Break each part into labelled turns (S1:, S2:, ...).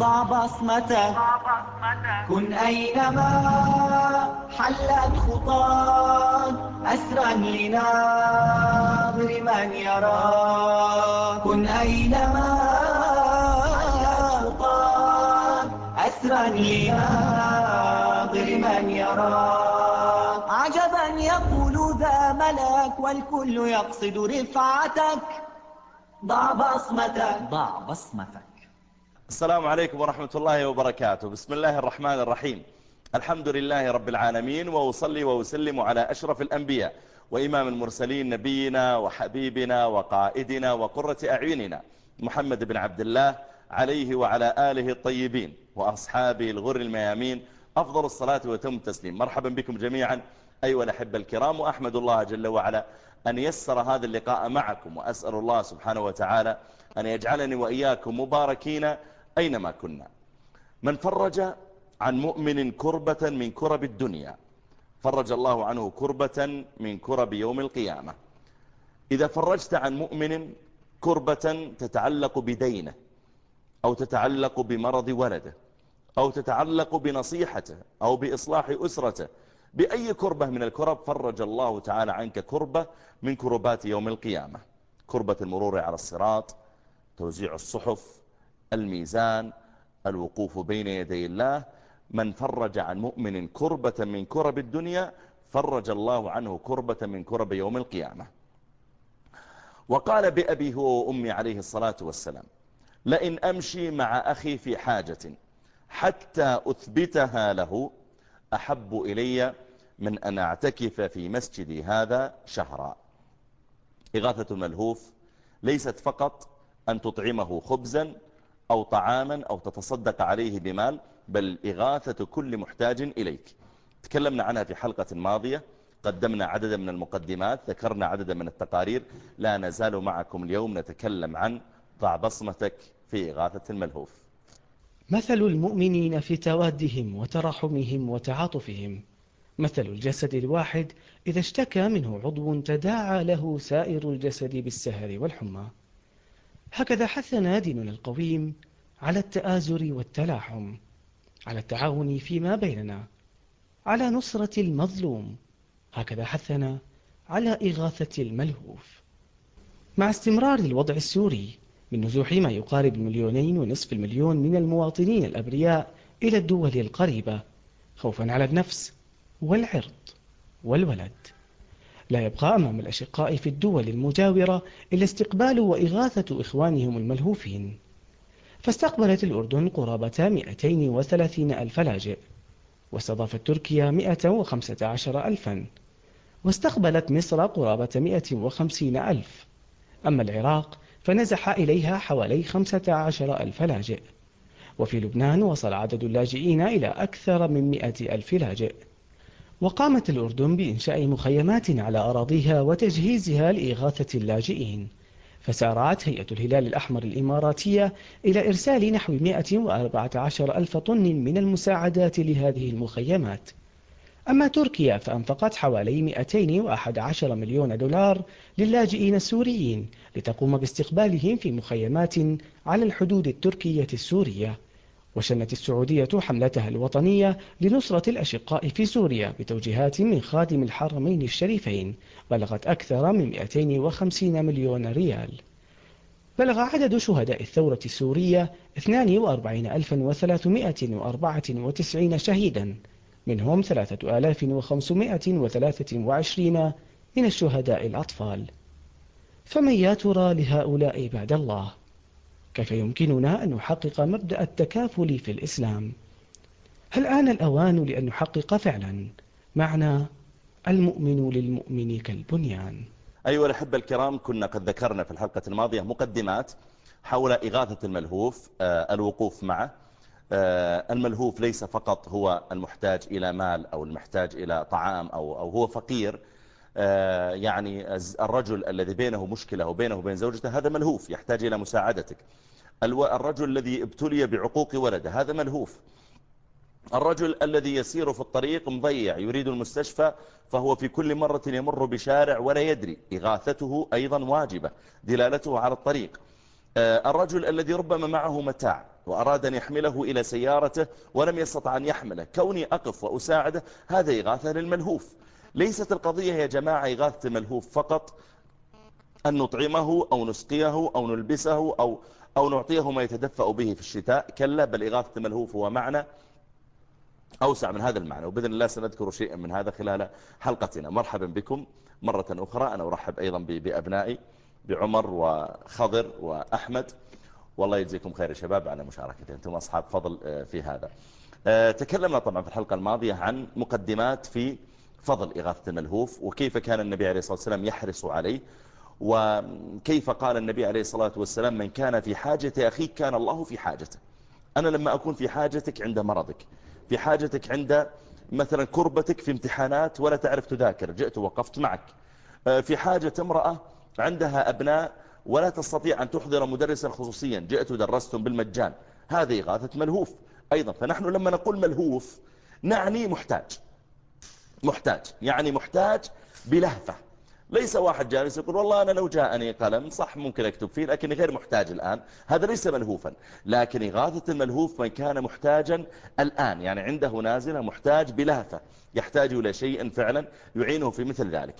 S1: ضع بصمتك كن أينما حلت خطاك أسرا لناظر من يراك كن أينما خطاك أسرا لناظر من يراك عجبا يقول ذا ملك والكل يقصد رفعتك. ضع بصمتك ضع بصمتك
S2: السلام عليكم ورحمة الله وبركاته. بسم الله الرحمن الرحيم. الحمد لله رب العالمين وأصلي وأسلم على أشرف الأنبياء وإمام المرسلين نبينا وحبيبنا وقائدنا وقرة أعيننا محمد بن عبد الله عليه وعلى آله الطيبين وأصحابه الغر الميامين. أفضل الصلاة وتم التسليم. مرحبا بكم جميعا أيها الأحبة الكرام وأحمد الله جل وعلا أن يسر هذا اللقاء معكم وأسأل الله سبحانه وتعالى أن يجعلني وإياكم مباركين أينما كنا. من فرج عن مؤمن كربة من كرب الدنيا. فرج الله عنه كربة من كرب يوم القيامة. إذا فرجت عن مؤمن كربة تتعلق بدينه أو تتعلق بمرض ولده أو تتعلق بنصيحته أو بإصلاح أسرته بأي كربة من الكرب فرج الله تعالى عنك كربة من كربات يوم القيامة. كربة المرور على الصراط توزيع الصحف الميزان الوقوف بين يدي الله. من فرج عن مؤمن كربة من كرب الدنيا فرج الله عنه كربة من كرب يوم القيامة. وقال بأبي هو وأمي عليه الصلاة والسلام لئن أمشي مع أخي في حاجة حتى أثبتها له أحب إلي من أن أعتكف في مسجدي هذا شهرا. إغاثة الملهوف ليست فقط أن تطعمه خبزا أو طعاما أو تتصدق عليه بمال بل إغاثة كل محتاج إليك. تكلمنا عنها في حلقة ماضية. قدمنا عددا من المقدمات ذكرنا عددا من التقارير. لا نزال معكم اليوم نتكلم عن ضع بصمتك في إغاثة الملهوف.
S3: مثل المؤمنين في توادهم وترحمهم وتعاطفهم. مثل الجسد الواحد إذا اشتكى منه عضو تداعى له سائر الجسد بالسهر والحمى. هكذا حثنا ديننا القويم على التآزر والتلاحم على التعاون فيما بيننا على نصرة المظلوم. هكذا حثنا على إغاثة الملهوف. مع استمرار الوضع السوري من نزوح ما يقارب المليونين ونصف المليون من المواطنين الأبرياء إلى الدول القريبة خوفا على النفس والعرض والولد. لا يبقى أمام الأشقاء في الدول المجاورة إلا استقبال وإغاثة إخوانهم الملهوفين. فاستقبلت الأردن قرابة 230 ألف لاجئ واستضافت تركيا 115 ألفا واستقبلت مصر قرابة 150 ألف. أما العراق فنزح إليها حوالي 15 ألف لاجئ. وفي لبنان وصل عدد اللاجئين إلى أكثر من 100 ألف لاجئ. وقامت الأردن بإنشاء مخيمات على أراضيها وتجهيزها لإغاثة اللاجئين فسارعت هيئة الهلال الأحمر الإماراتية إلى إرسال نحو 114 ألف طن من المساعدات لهذه المخيمات. أما تركيا فأنفقت حوالي 211 مليون دولار للاجئين السوريين لتقوم باستقبالهم في مخيمات على الحدود التركية السورية. وشنت السعودية حملتها الوطنية لنصرة الأشقاء في سوريا بتوجيهات من خادم الحرمين الشريفين بلغت أكثر من 250 مليون ريال. بلغ عدد شهداء الثورة السورية 42394 شهيدا منهم 3523 من الشهداء الأطفال. فمن يا ترى لهؤلاء بعد الله؟ كيف يمكننا أن نحقق مبدأ التكافل في الإسلام؟ هل آن الأوان لأن نحقق فعلا؟ معنى المؤمن للمؤمن كالبنيان.
S2: أيها الأحبة الكرام كنا قد ذكرنا في الحلقة الماضية مقدمات حول إغاثة الملهوف آه، الوقوف معه. آه، الملهوف ليس فقط هو المحتاج إلى مال أو المحتاج إلى طعام أو, أو هو فقير. يعني الرجل الذي بينه مشكلة وبينه وبين زوجته هذا ملهوف يحتاج إلى مساعدتك. الرجل الذي ابتلي بعقوق ولده هذا ملهوف. الرجل الذي يسير في الطريق مضيع يريد المستشفى فهو في كل مرة يمر بشارع ولا يدري. إغاثته أيضا واجبة دلالته على الطريق. آه، الرجل الذي ربما معه متاع وأراد أن يحمله إلى سيارته ولم يستطع أن يحمله. كوني أقف وأساعده هذا إغاثة للملهوف. ليست القضية يا جماعة إغاثة الملهوف فقط أن نطعمه أو نسقيه أو نلبسه أو, أو نعطيه ما يتدفأ به في الشتاء كلا بل إغاثة الملهوف هو معنى أوسع من هذا المعنى وبإذن الله سنذكر شيئا من هذا خلال حلقتنا. مرحبا بكم مرة أخرى. أنا أرحب أيضا بأبنائي بعمر وخضر وأحمد. والله يجزيكم خير يا شباب على مشاركتين أنتم أصحاب فضل آه، في هذا. آه، تكلمنا طبعا في الحلقة الماضية عن مقدمات في فضل إغاثة الملهوف وكيف كان النبي عليه الصلاة والسلام يحرص عليه وكيف قال النبي عليه الصلاة والسلام من كان في حاجة أخيك كان الله في حاجته. أنا لما أكون في حاجتك عند مرضك في حاجتك عند مثلا كربتك في امتحانات ولا تعرف تذاكر جئت ووقفت معك. آه، في حاجة امرأة عندها أبناء ولا تستطيع أن تحضر مدرسا خصوصيا جئت ودرستم بالمجان. هذه إغاثة ملهوف. أيضا فنحن لما نقول ملهوف نعني محتاج. محتاج يعني محتاج بلهفة. ليس واحد جالس يقول والله أنا لو جاءني قلم صح ممكن أكتب فيه لكني غير محتاج الآن. هذا ليس ملهوفا لكن إغاثة الملهوف من كان محتاجا الآن يعني عنده نازلة محتاج بلهفة يحتاج إلى شيء فعلا يعينه في مثل ذلك.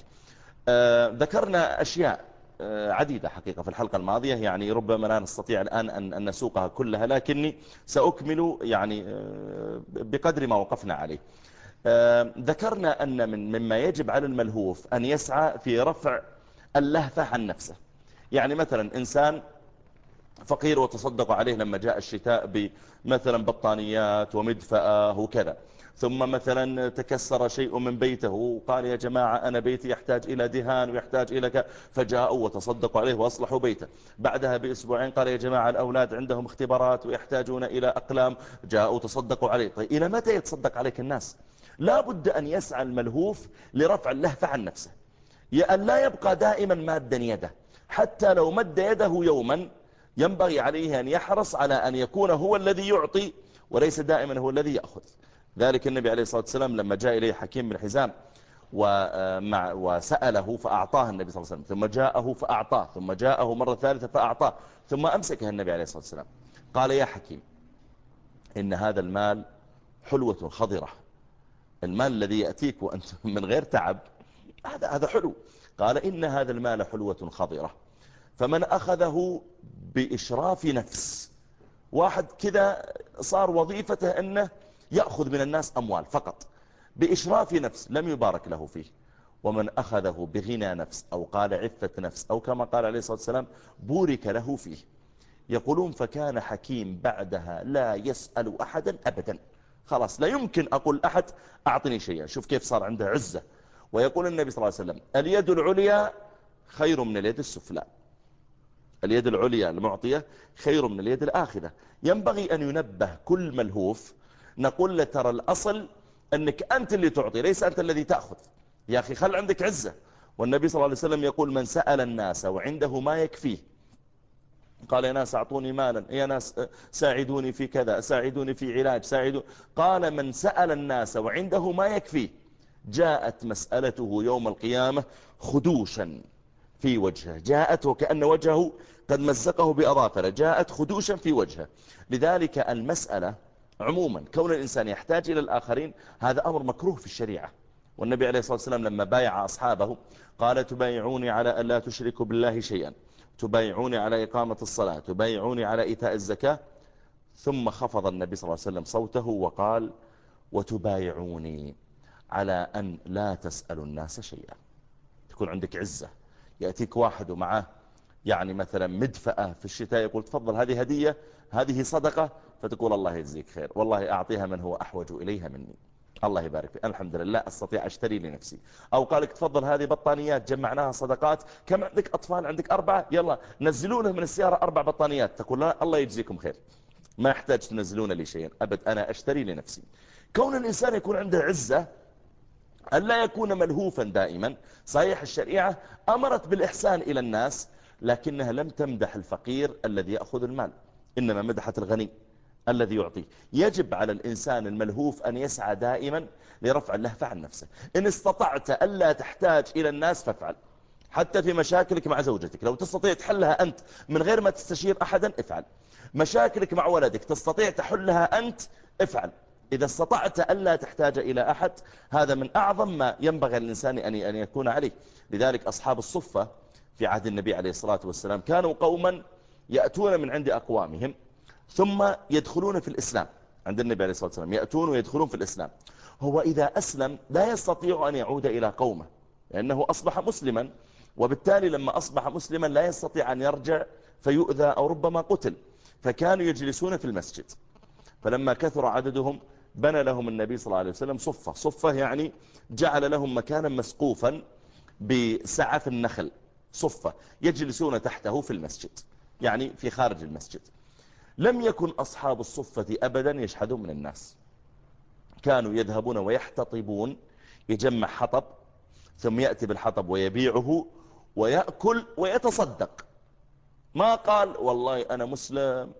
S2: آه ذكرنا أشياء آه عديدة حقيقة في الحلقة الماضية يعني ربما لا نستطيع الآن أن, أن نسوقها كلها لكني سأكمل يعني آه بقدر ما وقفنا عليه. ذكرنا أن من مما يجب على الملهوف أن يسعى في رفع اللهفة عن نفسه. يعني مثلا إنسان فقير وتصدق عليه لما جاء الشتاء بمثلا بطانيات ومدفأة وكذا. ثم مثلا تكسر شيء من بيته وقال يا جماعة أنا بيتي يحتاج إلى دهان ويحتاج إلى ك... فجاءوا وتصدقوا عليه وأصلحوا بيته. بعدها بأسبوعين قال يا جماعة الأولاد عندهم اختبارات ويحتاجون إلى أقلام. جاءوا وتصدقوا عليه. طيب إلى متى يتصدق عليك الناس؟ لا بد أن يسعى الملهوف لرفع اللهفة عن نفسه. أن لا يبقى دائما مادا يده. حتى لو مد يده يوما ينبغي عليه أن يحرص على أن يكون هو الذي يعطي وليس دائما هو الذي يأخذ. ذلك النبي عليه الصلاة والسلام لما جاء إليه حكيم بن حزام ومع وسأله فأعطاه النبي صلى الله عليه وسلم. ثم جاءه فأعطاه. ثم جاءه مرة ثالثة فأعطاه. ثم أمسكه النبي عليه الصلاة والسلام. قال يا حكيم إن هذا المال حلوة خضرة. المال الذي يأتيك وأنت من غير تعب هذا هذا حلو. قال إن هذا المال حلوة خضرة. فمن أخذه بإشراف نفس واحد كذا صار وظيفته أنه يأخذ من الناس أموال فقط بإشراف نفس لم يبارك له فيه. ومن أخذه بغنى نفس أو قال عفة نفس أو كما قال عليه الصلاة والسلام بورك له فيه. يقولون فكان حكيم بعدها لا يسأل أحدا أبدا. خلاص لا يمكن أقول أحد أعطني شيئا. شوف كيف صار عنده عزة. ويقول النبي صلى الله عليه وسلم اليد العليا خير من اليد السفلى. اليد العليا المعطية خير من اليد الآخرة ينبغي أن ينبه كل ملهوف. نقول له ترى الأصل أنك أنت اللي تعطي ليس أنت الذي تأخذ. يا أخي خل عندك عزة. والنبي صلى الله عليه وسلم يقول من سأل الناس وعنده ما يكفيه قال يا ناس أعطوني مالا يا ناس ساعدوني في كذا ساعدوني في علاج ساعدوا قال من سأل الناس وعنده ما يكفيه جاءت مسألته يوم القيامة خدوشا في وجهه. جاءت وكأن وجهه قد مزقه بأظافره جاءت خدوشا في وجهه. لذلك المسألة عموما كون الإنسان يحتاج إلى الآخرين هذا أمر مكروه في الشريعة. والنبي عليه الصلاة والسلام لما بايع أصحابه قال تبايعوني على أن لا تشركوا بالله شيئا. تبايعوني على إقامة الصلاة تبايعوني على إيتاء الزكاة. ثم خفض النبي صلى الله عليه وسلم صوته وقال وتبايعوني على أن لا تسألوا الناس شيئا. تكون عندك عزة. يأتيك واحد ومعه يعني مثلا مدفأة في الشتاء يقول تفضل هذه هدية هذه صدقة. فتقول الله يجزيك خير والله أعطيها من هو أحوج إليها مني. الله يبارك فيك. الحمد لله أستطيع أشتري لنفسي. أو قالك تفضل هذه بطانيات جمعناها صدقات. كم عندك أطفال؟ عندك أربعة؟ يلا نزلونه من السيارة أربع بطانيات. تقول لا الله يجزيكم خير. ما يحتاج تنزلون لي شيئا أبد أنا أشتري لنفسي. كون الإنسان يكون عنده عزة ألا يكون ملهوفا دائما صحيح الشريعة أمرت بالإحسان إلى الناس لكنها لم تمدح الفقير الذي يأخذ المال. إنما مدحت الغني. الذي يعطيه يجب على الإنسان الملهوف أن يسعى دائما لرفع اللهفة عن نفسه. إن استطعت ألا تحتاج إلى الناس فافعل. حتى في مشاكلك مع زوجتك. لو تستطيع تحلها أنت من غير ما تستشير أحدا افعل. مشاكلك مع ولدك تستطيع تحلها أنت افعل. إذا استطعت ألا تحتاج إلى أحد هذا من أعظم ما ينبغي الإنسان أن يكون عليه. لذلك أصحاب الصفة في عهد النبي عليه الصلاة والسلام كانوا قوما يأتون من عند أقوامهم. ثم يدخلون في الإسلام. عند النبي عليه الصلاة والسلام. يأتون ويدخلون في الإسلام. هو إذا أسلم لا يستطيع أن يعود إلى قومه لأنه أصبح مسلما وبالتالي لما أصبح مسلما لا يستطيع أن يرجع فيؤذى أو ربما قتل. فكانوا يجلسون في المسجد. فلما كثر عددهم بنى لهم النبي صلى الله عليه وسلم صفة. صفة يعني جعل لهم مكانا مسقوفا بسعف النخل. صفة. يجلسون تحته في المسجد. يعني في خارج المسجد. لم يكن أصحاب الصفة أبدا يشحدون من الناس. كانوا يذهبون ويحتطبون يجمع حطب ثم يأتي بالحطب ويبيعه ويأكل ويتصدق. ما قال والله أنا مسلم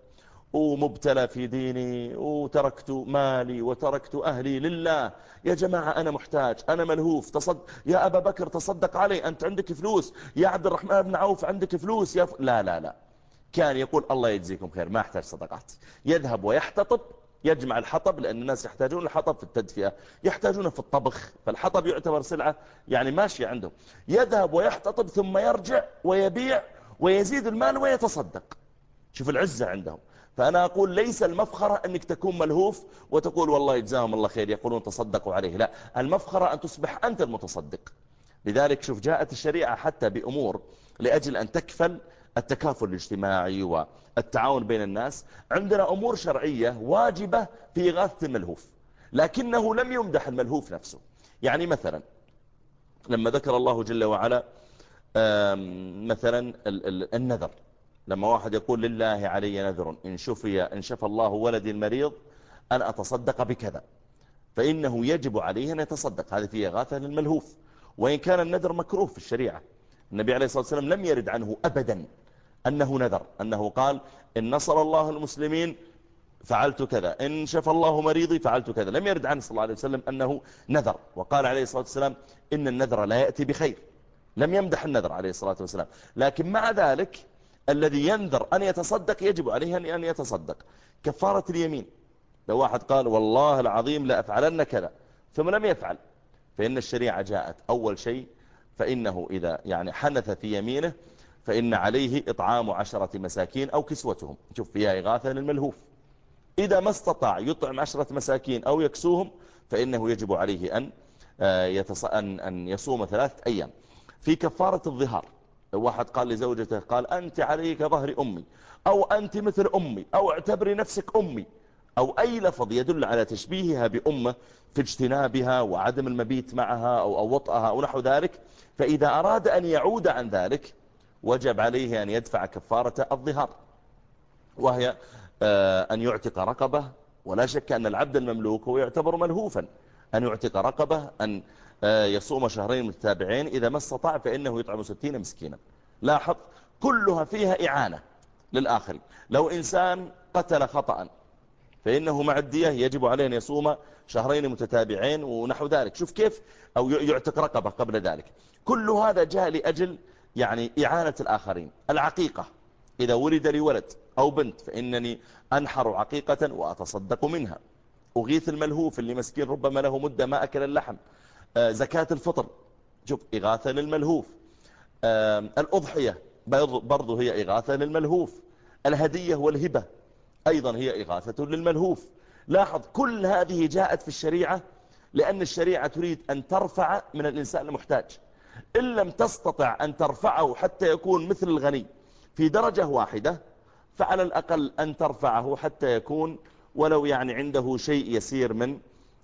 S2: ومبتلى في ديني وتركت مالي وتركت أهلي لله. يا جماعة أنا محتاج أنا ملهوف تصد يا أبا بكر تصدق علي أنت عندك فلوس. يا عبد الرحمن بن عوف عندك فلوس. يا ف... لا لا لا. كان يقول الله يجزيكم خير ما احتاج صدقات. يذهب ويحتطب يجمع الحطب لأن الناس يحتاجون الحطب في التدفئة يحتاجونه في الطبخ فالحطب يعتبر سلعة يعني ماشية عندهم. يذهب ويحتطب ثم يرجع ويبيع ويزيد المال ويتصدق. شوف العزة عندهم. فأنا أقول ليس المفخرة أنك تكون ملهوف وتقول والله يجزاهم الله خير يقولون تصدقوا عليه لا. المفخرة أن تصبح أنت المتصدق. لذلك شوف جاءت الشريعة حتى بأمور لأجل أن تكفل التكافل الاجتماعي والتعاون بين الناس عندنا أمور شرعية واجبة في إغاثة الملهوف لكنه لم يمدح الملهوف نفسه. يعني مثلا لما ذكر الله جل وعلا مثلا النذر. لما واحد يقول لله علي نذر إن شفي إن شفى الله ولدي المريض أن أتصدق بكذا. فإنه يجب عليه أن يتصدق. هذه فيه إغاثة للملهوف. وإن كان النذر مكروه في الشريعة النبي عليه الصلاة والسلام لم يرد عنه أبدا. أنه نذر أنه قال إن نصر الله المسلمين فعلت كذا إن شفى الله مريضي فعلت كذا لم يرد عنه صلى الله عليه وسلم أنه نذر وقال عليه الصلاة والسلام إن النذر لا يأتي بخير لم يمدح النذر عليه الصلاة والسلام لكن مع ذلك الذي ينذر أن يتصدق يجب عليه أن يتصدق. كفارة اليمين لو واحد قال والله العظيم لا أفعلن كذا ثم لم يفعل فإن الشريعة جاءت أول شيء فإنه إذا يعني حنث في يمينه فإن عليه إطعام عشرة مساكين أو كسوتهم. شوف فيها إغاثة للملهوف. إذا ما استطاع يطعم عشرة مساكين أو يكسوهم فإنه يجب عليه أن, آه، أن, أن يصوم ثلاثة أيام. في كفارة الظهار واحد قال لزوجته قال أنت عليك ظهر أمي أو أنت مثل أمي أو اعتبري نفسك أمي. أو أي لفظ يدل على تشبيهها بأمة في اجتنابها وعدم المبيت معها أو, أو وطئها أو نحو ذلك. فإذا أراد أن يعود عن ذلك وجب عليه أن يدفع كفارة الظهار وهي آه، أن يعتق رقبة. ولا شك أن العبد المملوك هو يعتبر ملهوفا أن يعتق رقبة أن آه، يصوم شهرين متتابعين. إذا ما استطاع فإنه يطعم ستين مسكينا. لاحظ كلها فيها إعانة للآخر لو إنسان قتل خطأ فإنه مع الدية يجب عليه أن يصوم شهرين متتابعين ونحو ذلك. شوف كيف أو يعتق رقبة قبل ذلك. كل هذا جاء لأجل يعني إعانة الآخرين. العقيقة إذا ولد لي ولد أو بنت فإنني أنحر عقيقة وأتصدق منها. أغيث الملهوف اللي مسكين ربما له مدة ما أكل اللحم. آه، زكاة الفطر. شوف إغاثة للملهوف. الأضحية برضو هي إغاثة للملهوف. الهدية والهبة أيضا هي إغاثة للملهوف. لاحظ كل هذه جاءت في الشريعة لأن الشريعة تريد أن ترفع من الإنسان المحتاج. إن لم تستطع أن ترفعه حتى يكون مثل الغني في درجة واحدة فعلى الأقل أن ترفعه حتى يكون ولو يعني عنده شيء يسير من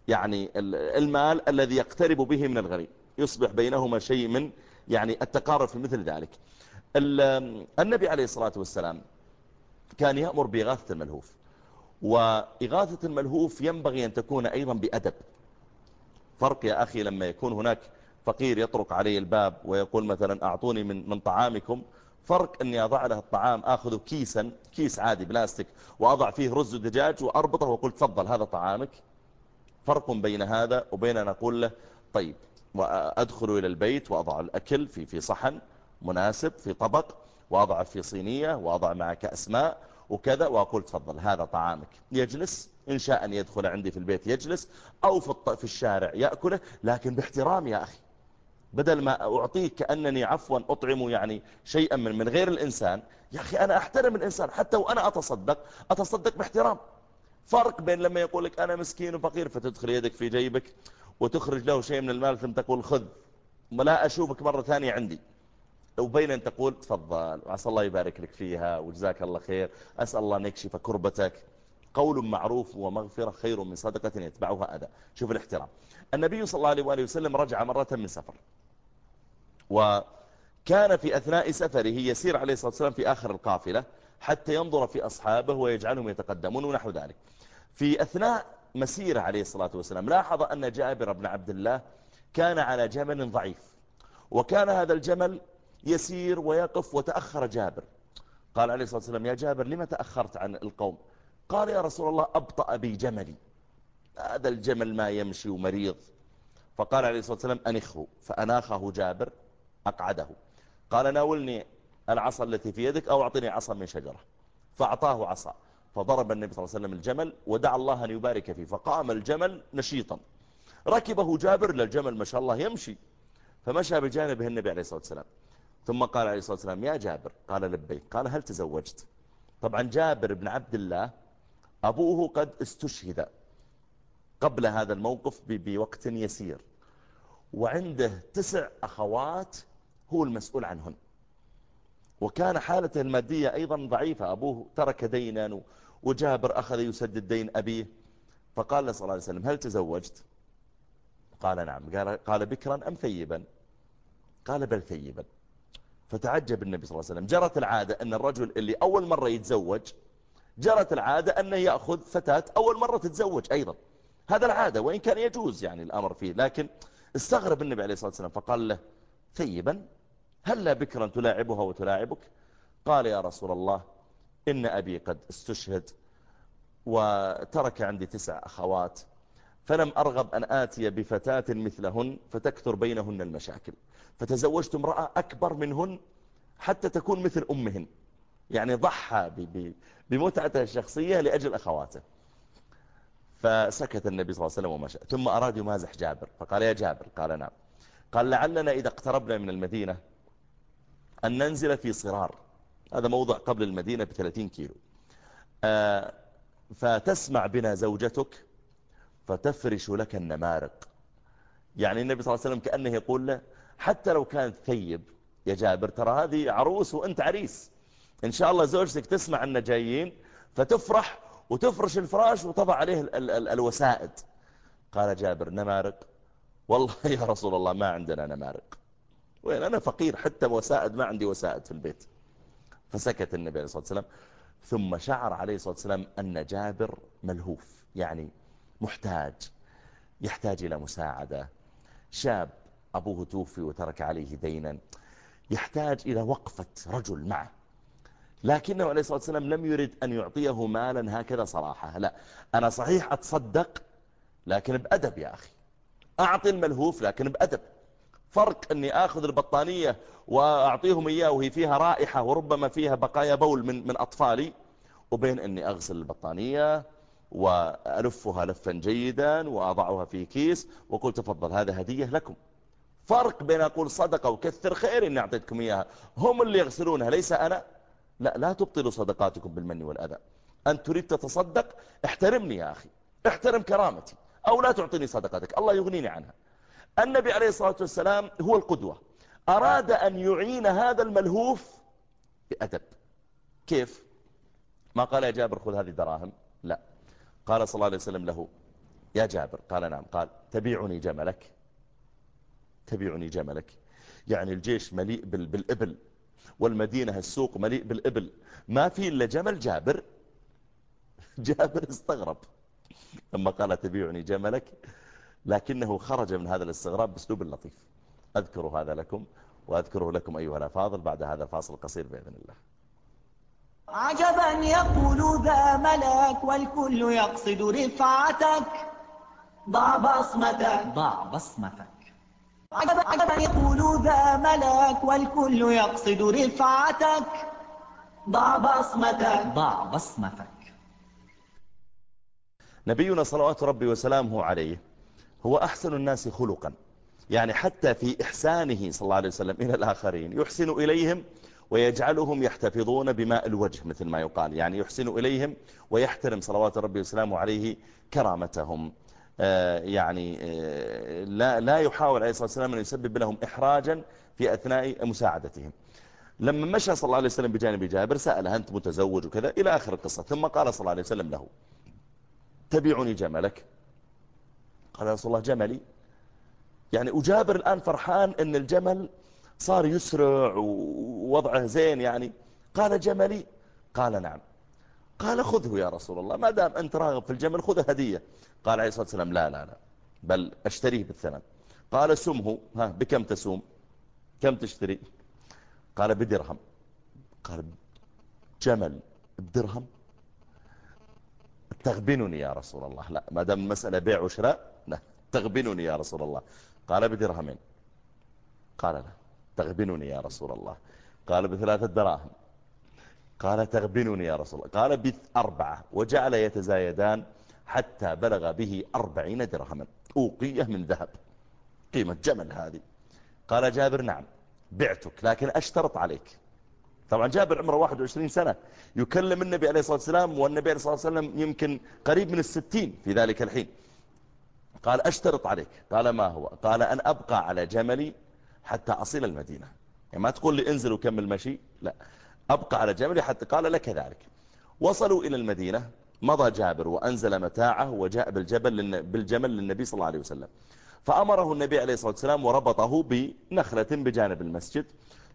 S2: يعني المال الذي يقترب به من الغني. يصبح بينهما شيء من يعني التقارب في مثل ذلك. النبي عليه الصلاة والسلام كان يأمر بإغاثة الملهوف وإغاثة الملهوف ينبغي أن تكون أيضا بأدب. فرق يا أخي لما يكون هناك فقير يطرق علي الباب ويقول مثلا أعطوني من, من طعامكم فرق أني أضع له الطعام أخذه كيسا كيس عادي بلاستيك وأضع فيه رز ودجاج وأربطه وأقول تفضل هذا طعامك. فرق بين هذا وبين أن أقول له طيب وأدخل إلى البيت وأضع الأكل في في صحن مناسب في طبق وأضع في صينية وأضع مع كأس ماء وكذا وأقول تفضل هذا طعامك. يجلس إن شاء أن يدخل عندي في البيت يجلس أو في, الشارع يأكله لكن باحترام يا أخي. بدل ما أعطيك كأنني عفوا أطعم يعني شيئا من, من غير الإنسان يا أخي أنا أحترم الإنسان حتى وأنا أتصدق أتصدق باحترام. فرق بين لما يقول لك أنا مسكين وفقير فتدخل يدك في جيبك وتخرج له شيء من المال ثم تقول خذ. ولا أشوفك مرة ثانية عندي. وبين أن تقول تفضل وعسى الله يبارك لك فيها وجزاك الله خير أسأل الله أن يكشف كربتك. قول معروف ومغفرة خير من صدقة يتبعها أذى. شوف الاحترام. النبي صلى الله عليه وآله وسلم رجع مرة من سفر. وكان في أثناء سفره يسير عليه الصلاة والسلام في آخر القافلة حتى ينظر في أصحابه ويجعلهم يتقدمون ونحو ذلك. في أثناء مسيره عليه الصلاة والسلام لاحظ أن جابر بن عبد الله كان على جمل ضعيف وكان هذا الجمل يسير ويقف وتأخر جابر. قال عليه الصلاة والسلام يا جابر لما تأخرت عن القوم؟ قال يا رسول الله أبطأ بي جملي هذا الجمل ما يمشي ومريض. فقال عليه الصلاة والسلام أنخه فأناخه جابر أقعده. قال ناولني العصا التي في يدك أو أعطني عصا من شجرة. فأعطاه عصا. فضرب النبي صلى الله عليه وسلم الجمل ودعا الله أن يبارك فيه. فقام الجمل نشيطا. ركبه جابر للجمل ما شاء الله يمشي. فمشى بجانبه النبي عليه الصلاة والسلام. ثم قال عليه الصلاة والسلام يا جابر. قال لبيك. قال هل تزوجت؟ طبعا جابر بن عبد الله أبوه قد استشهد قبل هذا الموقف بوقت يسير. وعنده تسع أخوات هو المسؤول عنهن. وكان حالته المادية أيضا ضعيفة. أبوه ترك دينا وجابر أخذ يسدد دين أبيه. فقال له صلى الله عليه وسلم هل تزوجت؟ قال نعم. قال, قال بكرا أم ثيبا؟ قال بل ثيبا. فتعجب النبي صلى الله عليه وسلم. جرت العادة أن الرجل اللي أول مرة يتزوج جرت العادة أنه يأخذ فتاة أول مرة تتزوج أيضا. هذا العادة وإن كان يجوز يعني الأمر فيه. لكن استغرب النبي عليه الصلاة والسلام فقال له ثيبا؟ هل لا بكرا تلاعبها وتلاعبك؟ قال يا رسول الله إن أبي قد استشهد وترك عندي تسع أخوات فلم أرغب أن آتي بفتاة مثلهن فتكثر بينهن المشاكل فتزوجت امرأة أكبر منهن حتى تكون مثل أمهن يعني ضحى بمتعته الشخصية لأجل أخواته. فسكت النبي صلى الله عليه وسلم ومشى ثم أراد يمازح جابر فقال يا جابر قال نعم. قال لعلنا إذا اقتربنا من المدينة أن ننزل في صرار هذا موضع قبل المدينة بثلاثين كيلو. آه، فتسمع بنا زوجتك فتفرش لك النمارق. يعني النبي صلى الله عليه وسلم كأنه يقول له حتى لو كانت ثيب يا جابر ترى هذه عروس وأنت عريس. إن شاء الله زوجتك تسمع أن جايين فتفرح وتفرش الفراش وتضع عليه ال ال ال الوسائد. قال جابر نمارق؟ والله يا رسول الله ما عندنا نمارق. وين؟ أنا فقير حتى وسائد ما عندي وسائد في البيت. فسكت النبي عليه الصلاة والسلام. ثم شعر عليه الصلاة والسلام أن جابر ملهوف يعني محتاج يحتاج إلى مساعدة. شاب أبوه توفي وترك عليه دينا. يحتاج إلى وقفة رجل معه. لكنه عليه الصلاة والسلام لم يرد أن يعطيه مالا هكذا صراحة. لا أنا صحيح أتصدق لكن بأدب يا أخي. أعطي الملهوف لكن بأدب. فرق أني أخذ البطانية وأعطيهم إياه وهي فيها رائحة وربما فيها بقايا بول من, من أطفالي وبين أني أغسل البطانية وألفها لفا جيدا وأضعها في كيس وقل تفضل هذا هدية لكم. فرق بين أقول صدقة وكثر خير إني أعطيتكم إياها. هم اللي يغسلونها ليس أنا. لا لا تبطلوا صدقاتكم بالمن والأذى. أن تريد تتصدق احترمني يا أخي احترم كرامتي أو لا تعطيني صدقتك الله يغنيني عنها. النبي عليه الصلاة والسلام هو القدوة. أراد أن يعين هذا الملهوف بأدب. كيف؟ ما قال يا جابر خذ هذه دراهم لا. قال صلى الله عليه وسلم له يا جابر. قال نعم. قال تبيعني جملك. تبيعني جملك. يعني الجيش مليء بالإبل والمدينة السوق مليء بالإبل. ما في إلا جمل جابر. جابر استغرب. لما قال تبيعني جملك. لكنه خرج من هذا الاستغراب بأسلوب لطيف. أذكر هذا لكم وأذكره لكم أيها الأفاضل بعد هذا الفاصل القصير بإذن الله.
S1: عجبا يقول ذا ملك والكل يقصد رفعتك. ضع بصمتك. ضع بصمتك. عجبا, عجبا يقول ذا ملك والكل يقصد رفعتك. ضع بصمتك. ضع بصمتك.
S2: نبينا صلوات ربي وسلامه عليه هو أحسن الناس خلقا. يعني حتى في إحسانه صلى الله عليه وسلم إلى الآخرين يحسن إليهم ويجعلهم يحتفظون بماء الوجه مثل ما يقال. يعني يحسن إليهم ويحترم صلوات ربي وسلامه عليه كرامتهم. آه، يعني آه، لا, لا يحاول عليه الصلاة والسلام أن يسبب لهم إحراجا في أثناء مساعدتهم. لما مشى صلى الله عليه وسلم بجانب جابر سأله أنت متزوج وكذا إلى آخر القصة. ثم قال صلى الله عليه وسلم له تبعني جملك؟ قال يا رسول الله جملي. يعني وجابر الآن فرحان أن الجمل صار يسرع ووضعه زين يعني. قال جملي قال نعم. قال خذه يا رسول الله ما دام أنت راغب في الجمل خذه هدية. قال عليه الصلاة والسلام لا لا لا بل أشتريه بالثمن. قال سمه ها بكم تسوم؟ كم تشتري؟ قال بدرهم. قال جمل بدرهم؟ تغبنني يا رسول الله. لا ما دام المسألة بيع وشراء تغبنني يا رسول الله. قال بدرهمين قال لا تغبنني يا رسول الله. قال بثلاثة دراهم. قال تغبنني يا رسول الله. قال بأربعة وجعل يتزايدان حتى بلغ به أربعين درهما. أوقية من ذهب. قيمة جمل هذه. قال جابر نعم بعتك لكن أشترط عليك. طبعا جابر عمره 21 سنة. يكلم النبي عليه الصلاة والسلام والنبي عليه الصلاة والسلام يمكن قريب من الستين في ذلك الحين. قال أشترط عليك. قال ما هو؟ قال أن أبقى على جملي حتى أصل المدينة. يعني ما تقول لي انزل وكمل مشي لا. أبقى على جملي حتى قال لك ذلك. وصلوا إلى المدينة مضى جابر وأنزل متاعه وجاء بالجبل بالجمل للنبي صلى الله عليه وسلم. فأمره النبي عليه الصلاة والسلام وربطه بنخلة بجانب المسجد.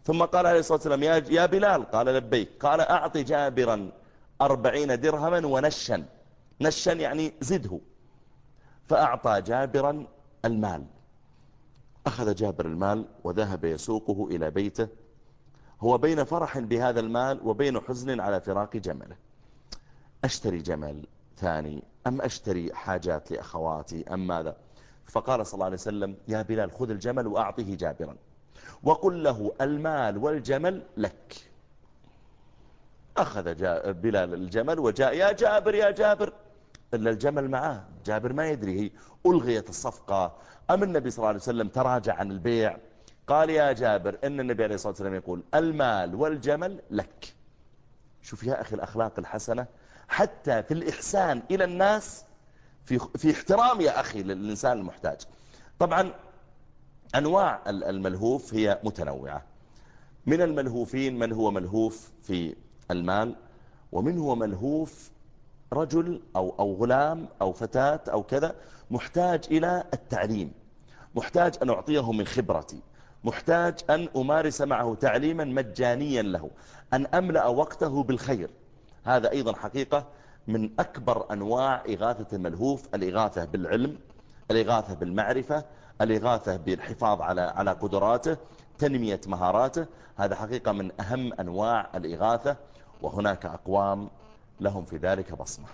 S2: ثم قال عليه الصلاة والسلام يا بلال. قال لبيك قال أعطي جابرا أربعين درهما ونشا. نشا يعني زده. فأعطى جابرا المال. أخذ جابر المال وذهب يسوقه إلى بيته هو بين فرح بهذا المال وبين حزن على فراق جمله. أشتري جمل ثاني أم أشتري حاجات لأخواتي أم ماذا؟ فقال صلى الله عليه وسلم يا بلال خذ الجمل وأعطيه جابرا وقل له المال والجمل لك. أخذ بلال الجمل وجاء يا جابر يا جابر. إلا الجمل معاه. جابر ما يدري هي ألغيت الصفقة أم النبي صلى الله عليه وسلم تراجع عن البيع. قال يا جابر إن النبي عليه الصلاة والسلام يقول المال والجمل لك. شوف يا أخي الأخلاق الحسنة حتى في الإحسان إلى الناس في, في احترام يا أخي للإنسان المحتاج. طبعا أنواع الملهوف هي متنوعة. من الملهوفين من هو ملهوف في المال ومن هو ملهوف رجل أو, أو غلام أو فتاة أو كذا محتاج إلى التعليم. محتاج أن أعطيه من خبرتي. محتاج أن أمارس معه تعليما مجانيا له. أن أملأ وقته بالخير. هذا أيضا حقيقة من أكبر أنواع إغاثة الملهوف الإغاثة بالعلم الإغاثة بالمعرفة الإغاثة بالحفاظ على على قدراته تنمية مهاراته. هذا حقيقة من أهم أنواع الإغاثة. وهناك أقوام لهم في ذلك بصمة.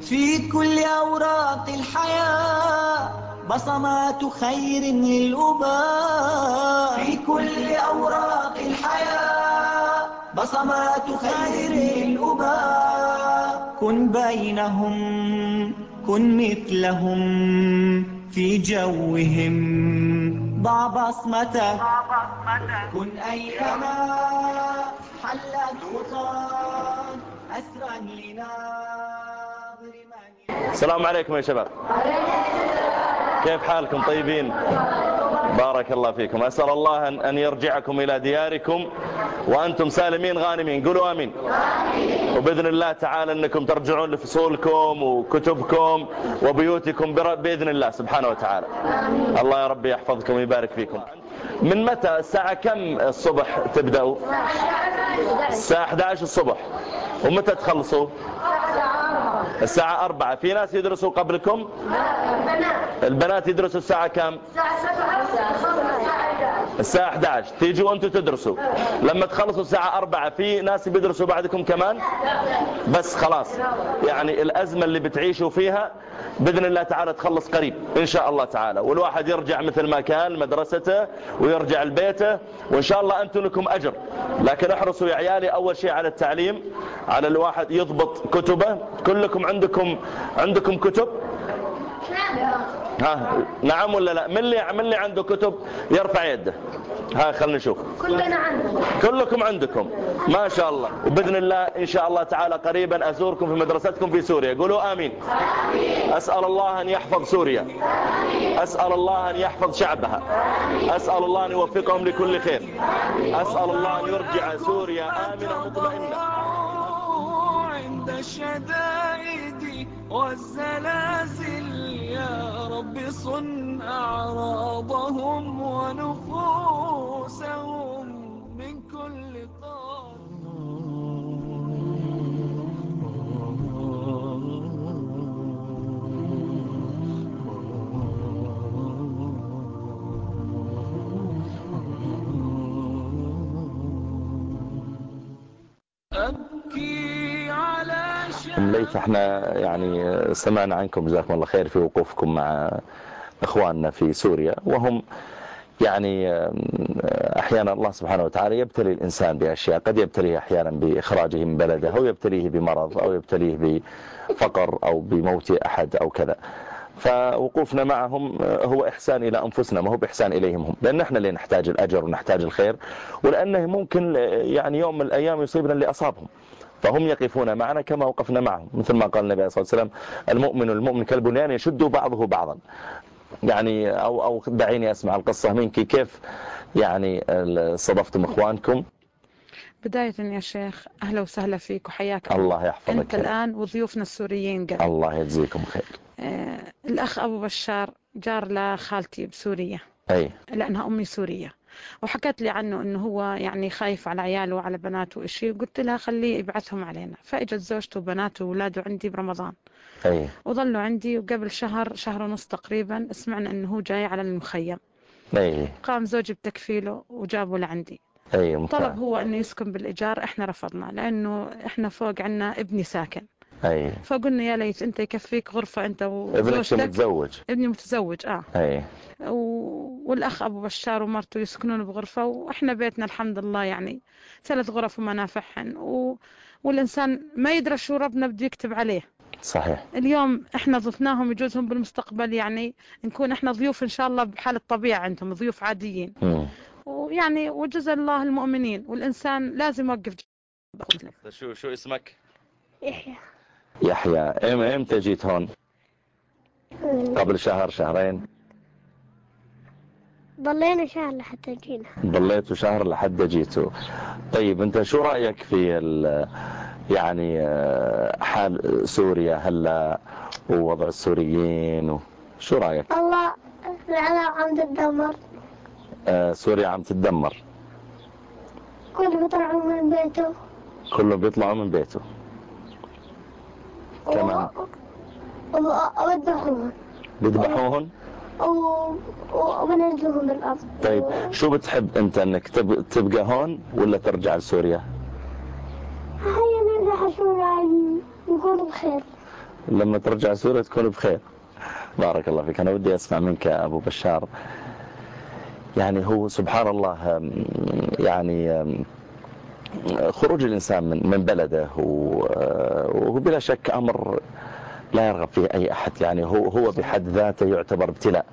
S1: في كل أوراق الحياة بصمات خير للأباء. في كل أوراق الحياة بصمات خير للأباء. كن بينهم كن مثلهم في جوهم. ضع بصمتك. كن أينما حلت خطاك أسرا لناظر من
S2: السلام عليكم يا شباب. كيف حالكم طيبين؟ بارك الله فيكم. أسأل الله أن يرجعكم إلى دياركم وأنتم سالمين غانمين. قولوا آمين. وبإذن الله تعالى أنكم ترجعون لفصولكم وكتبكم وبيوتكم بإذن الله سبحانه وتعالى. الله يا رب يحفظكم ويبارك فيكم. من متى؟ الساعة كم الصبح تبدأوا الساعة 11 الصبح. ومتى تخلصوا؟ الساعة أربعة. في ناس يدرسوا قبلكم؟ البنات يدرسوا الساعة كم؟ الساعة 11 تيجوا أنتوا تدرسوا. لما تخلصوا الساعة 4 في ناس بيدرسوا بعدكم كمان؟ بس خلاص. يعني الأزمة اللي بتعيشوا فيها بإذن الله تعالى تخلص قريب إن شاء الله تعالى. والواحد يرجع مثل ما كان مدرسته ويرجع لبيته وإن شاء الله أنتم لكم أجر. لكن احرصوا يا عيالي أول شيء على التعليم على الواحد يضبط كتبه. كلكم عندكم عندكم كتب. ها. نعم ولا لا؟ من اللي من اللي عنده كتب يرفع يده. ها خلينا نشوف.
S4: كلنا عندنا.
S2: كلكم عندكم. ما شاء الله. وبإذن الله إن شاء الله تعالى قريبا أزوركم في مدرستكم في سوريا. قولوا آمين. أسأل الله أن يحفظ سوريا. أسأل الله أن يحفظ شعبها. أسأل الله أن يوفقهم لكل خير. أسأل الله أن يرجع سوريا آمنة مطمئنة.
S5: عند الشدائد والزلازل. يا رب صن أعراضهم ونفوسهم من كل طار أبكي
S2: ليث إحنا يعني سمعنا عنكم جزاكم الله خير في وقوفكم مع إخواننا في سوريا وهم يعني أحيانا الله سبحانه وتعالى يبتلي الإنسان بأشياء قد يبتليه أحيانا باخراجه من بلده أو يبتليه بمرض أو يبتليه بفقر أو بموت أحد أو كذا. فوقوفنا معهم هو إحسان إلى أنفسنا ما هو بإحسان إليهم هم. لأن إحنا اللي نحتاج الأجر ونحتاج الخير ولأنه ممكن يعني يوم من الأيام يصيبنا اللي أصابهم. فهم يقفون معنا كما وقفنا معهم. مثل ما قال النبي صلى الله عليه وسلم المؤمن المؤمن كالبنيان يشد بعضه بعضا. يعني أو, أو دعيني أسمع القصة منك. كيف يعني صدفتم إخوانكم؟
S6: بداية يا شيخ أهلا وسهلا فيك وحياك
S2: الله. يحفظك.
S6: أنت الآن وضيوفنا السوريين قبل
S2: الله يجزيكم خير.
S6: آه الأخ أبو بشار جار لخالتي بسوريا.
S2: أي.
S6: لأنها أمي سورية. وحكت لي عنه أنه هو يعني خايف على عياله وعلى بناته وإشي وقلت لها خليه يبعثهم علينا. فإجت زوجته وبناته وولاده عندي برمضان.
S2: أي.
S6: وظلوا عندي وقبل شهر شهر ونص تقريبا سمعنا أنه هو جاي على المخيم.
S2: أي.
S6: قام زوجي بتكفيله وجابه لعندي.
S2: أي
S6: طلب هو أنه يسكن بالإيجار إحنا رفضنا لأنه إحنا فوق عنا ابني ساكن.
S2: أي.
S6: فقلنا يا ليت أنت يكفيك غرفة أنت
S2: ابنك
S6: وزوجتك.
S2: متزوج؟
S6: ابني متزوج آه.
S2: أي.
S6: و... والأخ أبو بشار ومرته يسكنون بغرفة وإحنا بيتنا الحمد لله يعني ثلاث غرف ومنافعهن و... والإنسان ما يدري شو ربنا بده يكتب عليه.
S2: صحيح.
S6: اليوم إحنا ضفناهم يجوزهم بالمستقبل يعني نكون إحنا ضيوف إن شاء الله بحال الطبيعة عندهم ضيوف عاديين.
S2: مم.
S6: ويعني وجزا الله المؤمنين والإنسان لازم يوقف.
S2: شو شو اسمك؟
S4: يحيى.
S2: يحيى إم إمتى جيت هون؟ قبل شهر شهرين؟
S4: ضلينا شهر لحتى جينا.
S2: ضليتوا شهر لحد جيتوا. طيب أنت شو رأيك في ال- يعني آه، حال سوريا هلا ووضع السوريين شو رأيك؟
S4: الله العالم عم تتدمر.
S2: آه، سوريا عم تتدمر.
S4: كل بيطلعوا من بيته.
S2: كلهم بيطلعوا من بيته. كمان
S4: وبذبحوهم
S2: بيذبحوهن
S4: وبنزلوهم بالأرض
S2: طيب شو بتحب أنت إنك تب- تبقى هون ولا ترجع لسوريا؟
S4: هيا نرجع شو نكون بخير.
S2: لما ترجع سوريا تكون بخير. بارك الله فيك. أنا ودي أسمع منك يا أبو بشار. يعني هو سبحان الله يعني خروج الإنسان من من بلده و- وهو بلا شك أمر لا يرغب فيه أي أحد. يعني هو هو بحد ذاته يعتبر ابتلاء.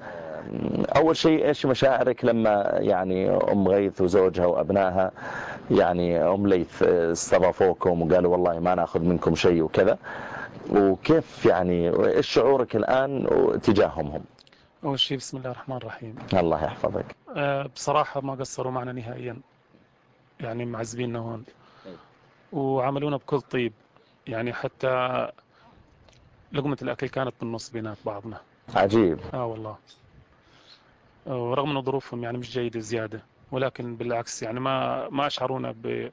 S2: أول شيء إيش مشاعرك لما يعني أم غيث وزوجها وأبنائها يعني أم ليث استضافوكم وقالوا والله ما ناخذ منكم شيء وكذا؟ وكيف يعني إيش شعورك الآن تجاههم هم
S7: أول شيء بسم الله الرحمن الرحيم.
S2: الله يحفظك.
S7: أه بصراحة ما قصروا معنا نهائيا. يعني معذبيننا هون. وعملونا بكل طيب. يعني حتى لقمة الأكل كانت بالنص بينات بعضنا.
S2: عجيب.
S7: آه والله. ورغم أن ظروفهم يعني مش جيدة زيادة ولكن بالعكس يعني ما ما أشعرونا ب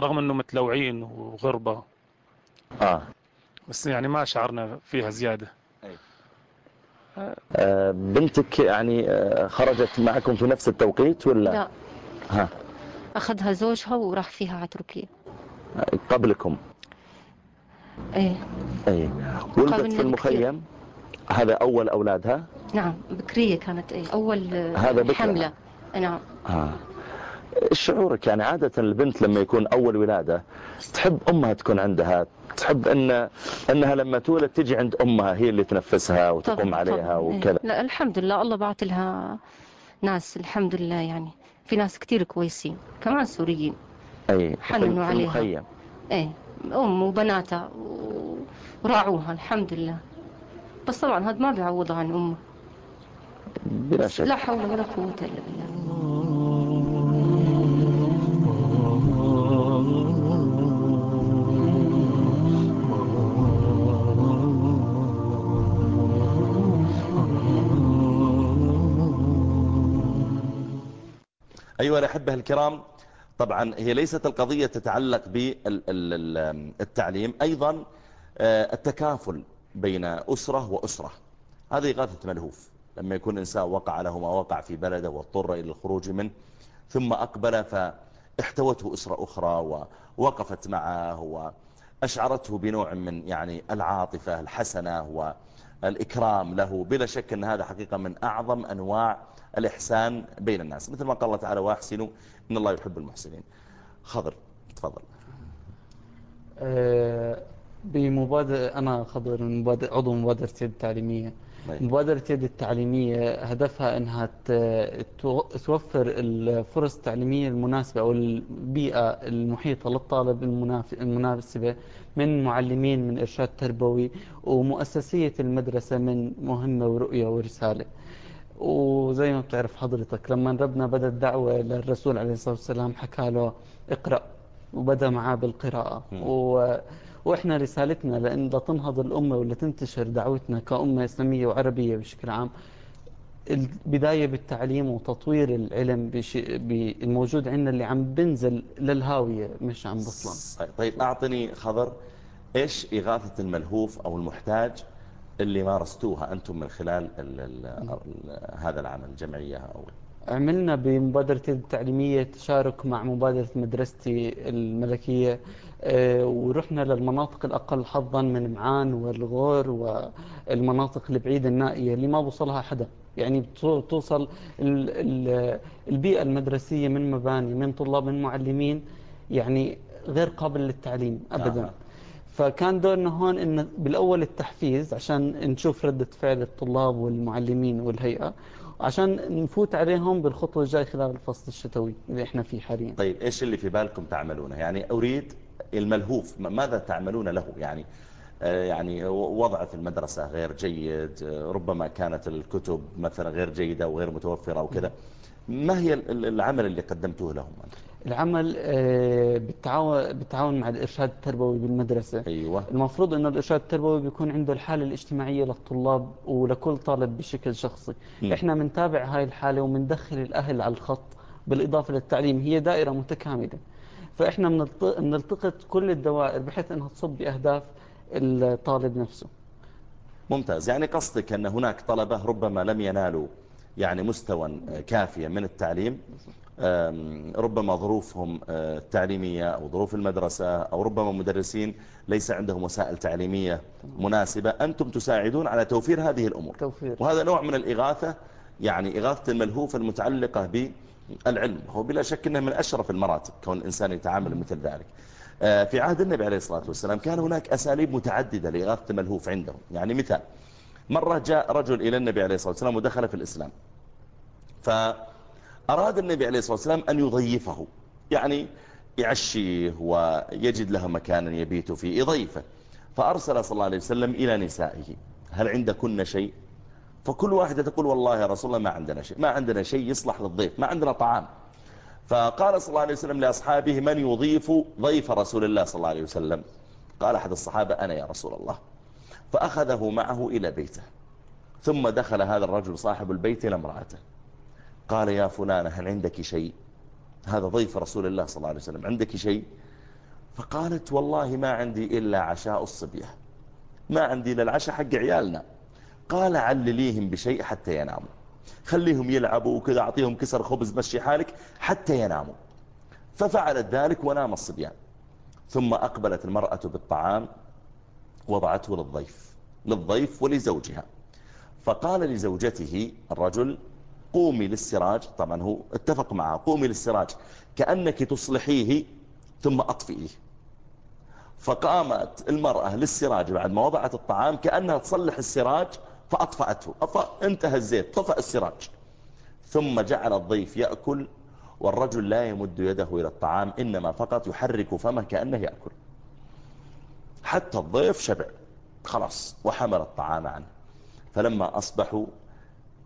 S7: رغم أنه متلوعين وغربة.
S2: آه.
S7: بس يعني ما شعرنا فيها زيادة.
S2: آه بنتك يعني آه خرجت معكم في نفس التوقيت ولا؟
S8: لا.
S2: ها.
S8: أخذها زوجها وراح فيها على تركيا.
S2: قبلكم.
S8: إيه.
S2: اي ولدت في المخيم. هذا أول أولادها؟
S8: نعم بكرية كانت إيه أول آه،
S2: هذا بكرة.
S8: حملة. نعم.
S2: ها شعورك يعني عادة البنت لما يكون أول ولادة تحب أمها تكون عندها؟ تحب أن أنها لما تولد تجي عند أمها هي اللي تنفسها وتقوم
S8: طبعاً،
S2: عليها
S8: طبعاً، إيه.
S2: وكذا.
S8: لا الحمد لله الله بعت لها ناس الحمد لله يعني. في ناس كتير كويسين كمان سوريين.
S2: أي
S8: حننوا عليها.
S2: المخيم
S8: إيه أم وبناتها وراعوها الحمد لله. بس طبعا هذا ما بيعوض عن أمه.
S2: بلا شك.
S8: لا حول ولا قوة إلا بالله.
S2: أيها الأحبة الكرام طبعا هي ليست القضية تتعلق بالتعليم أيضا آه، التكافل بين أسرة وأسرة. هذه إغاثة ملهوف. لما يكون إنسان وقع له ما وقع في بلده واضطر إلى الخروج منه ثم أقبل فاحتوته أسرة أخرى ووقفت معه وأشعرته بنوع من يعني العاطفة الحسنة والإكرام له. بلا شك أن هذا حقيقة من أعظم أنواع الإحسان بين الناس. مثل ما قال الله تعالى وأحسنوا إن الله يحب المحسنين. خضر تفضل.
S9: آه، بمبادرة أنا خضر مبادرة عضو مبادرة يد التعليمية.
S2: طيب.
S9: مبادرة يد التعليمية هدفها أنها توفر الفرص التعليمية المناسبة أو البيئة المحيطة للطالب المناسبة من معلمين من إرشاد تربوي ومؤسسية المدرسة من مهمة ورؤية ورسالة. وزي ما بتعرف حضرتك لما ربنا بدأ الدعوة للرسول عليه الصلاة والسلام حكى له اقرأ وبدأ معاه بالقراءة. و... وإحنا رسالتنا لأن لتنهض الأمة ولا تنتشر دعوتنا كأمة إسلامية وعربية بشكل عام. البداية بالتعليم وتطوير العلم بش... بالموجود عندنا اللي عم بنزل للهاوية مش عم بطلع.
S2: طيب أعطني خضر إيش إغاثة الملهوف أو المحتاج اللي مارستوها أنتم من خلال ال ال ال هذا العمل الجمعية أو
S9: عملنا بمبادرة التعليمية تشارك مع مبادرة مدرستي الملكية آه، ورحنا للمناطق الأقل حظا من معان والغور والمناطق البعيدة النائية اللي ما بوصلها حدا يعني توصل ال- ال- البيئة المدرسية من مباني من طلاب من معلمين يعني غير قابل للتعليم أبدا
S2: آه.
S9: فكان دورنا هون إن بالأول التحفيز عشان نشوف ردة فعل الطلاب والمعلمين والهيئة عشان نفوت عليهم بالخطوة الجاي خلال الفصل الشتوي اللي إحنا فيه حاليا.
S2: طيب إيش اللي في بالكم تعملونه؟ يعني أريد الملهوف ماذا تعملون له؟ يعني آه، يعني وضعه في المدرسة غير جيد آه، ربما كانت الكتب مثلا غير جيدة وغير متوفرة وكذا. ما هي ال- ال- العمل اللي قدمتوه لهم؟
S9: العمل آه، بالتعاون بالتعاون مع الإرشاد التربوي بالمدرسة.
S2: أيوة.
S9: المفروض أن الإرشاد التربوي بيكون عنده الحالة الاجتماعية للطلاب ولكل طالب بشكل شخصي.
S2: مم.
S9: إحنا بنتابع هاي الحالة وبندخل الأهل على الخط بالإضافة للتعليم. هي دائرة متكاملة. فإحنا بنلت- بنلتقط كل الدوائر بحيث أنها تصب بأهداف الطالب نفسه.
S2: ممتاز. يعني قصدك أن هناك طلبة ربما لم ينالوا يعني مستوى كافيا من التعليم. ربما ظروفهم التعليمية أو ظروف المدرسة أو ربما مدرسين ليس عندهم وسائل تعليمية مناسبة أنتم تساعدون على توفير هذه الأمور.
S9: توفير.
S2: وهذا نوع من الإغاثة يعني إغاثة الملهوف المتعلقة بالعلم. هو بلا شك أنه من أشرف المراتب كون الإنسان يتعامل مثل ذلك. في عهد النبي عليه الصلاة والسلام كان هناك أساليب متعددة لإغاثة الملهوف عندهم. يعني مثال مرة جاء رجل إلى النبي عليه الصلاة والسلام ودخل في الإسلام. فأراد النبي عليه الصلاة والسلام أن يضيفه يعني يعشيه ويجد له مكانا يبيت فيه يضيفه. فأرسل صلى الله عليه وسلم إلى نسائه. هل عندكن شيء؟ فكل واحدة تقول والله يا رسول الله ما عندنا شيء ما عندنا شيء يصلح للضيف ما عندنا طعام. فقال صلى الله عليه وسلم لأصحابه من يضيف ضيف رسول الله صلى الله عليه وسلم؟ قال أحد الصحابة أنا يا رسول الله. فأخذه معه إلى بيته ثم دخل هذا الرجل صاحب البيت إلى امرأته. قال يا فلانة هل عندك شيء؟ هذا ضيف رسول الله صلى الله عليه وسلم عندك شيء؟ فقالت والله ما عندي إلا عشاء الصبية ما عندي إلا العشاء حق عيالنا. قال علليهم بشيء حتى يناموا. خليهم يلعبوا وكذا أعطيهم كسر خبز مشي حالك حتى يناموا. ففعلت ذلك ونام الصبيان. ثم أقبلت المرأة بالطعام وضعته للضيف للضيف ولزوجها. فقال لزوجته الرجل قومي للسراج طبعا هو اتفق معها قومي للسراج كأنك تصلحيه ثم أطفئيه. فقامت المرأة للسراج بعد ما وضعت الطعام كأنها تصلح السراج فأطفأته. انتهى الزيت طفأ السراج. ثم جعل الضيف يأكل والرجل لا يمد يده إلى الطعام إنما فقط يحرك فمه كأنه يأكل. حتى الضيف شبع خلاص وحمل الطعام عنه. فلما أصبحوا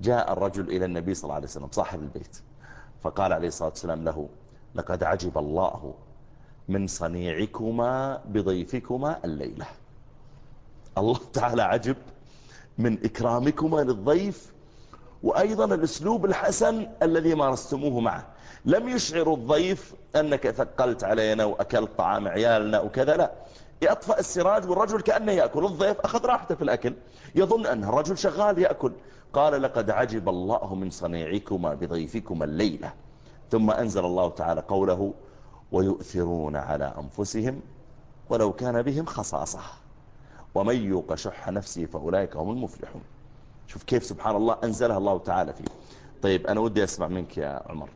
S2: جاء الرجل إلى النبي صلى الله عليه وسلم صاحب البيت فقال عليه الصلاة والسلام له لقد عجب الله من صنيعكما بضيفكما الليلة. الله تعالى عجب من إكرامكما للضيف وأيضا الأسلوب الحسن الذي مارستموه معه. لم يشعر الضيف أنك ثقلت علينا وأكلت طعام عيالنا وكذا لا. يطفأ السراج والرجل كأنه يأكل الضيف أخذ راحته في الأكل يظن أن الرجل شغال يأكل. قال لقد عجب الله من صنيعكما بضيفكما الليلة. ثم أنزل الله تعالى قوله ويؤثرون على أنفسهم ولو كان بهم خصاصة. ومن يوق شح نفسه فأولئك هم المفلحون. شوف كيف سبحان الله أنزلها الله تعالى فيه. طيب أنا ودي أسمع منك يا عمر.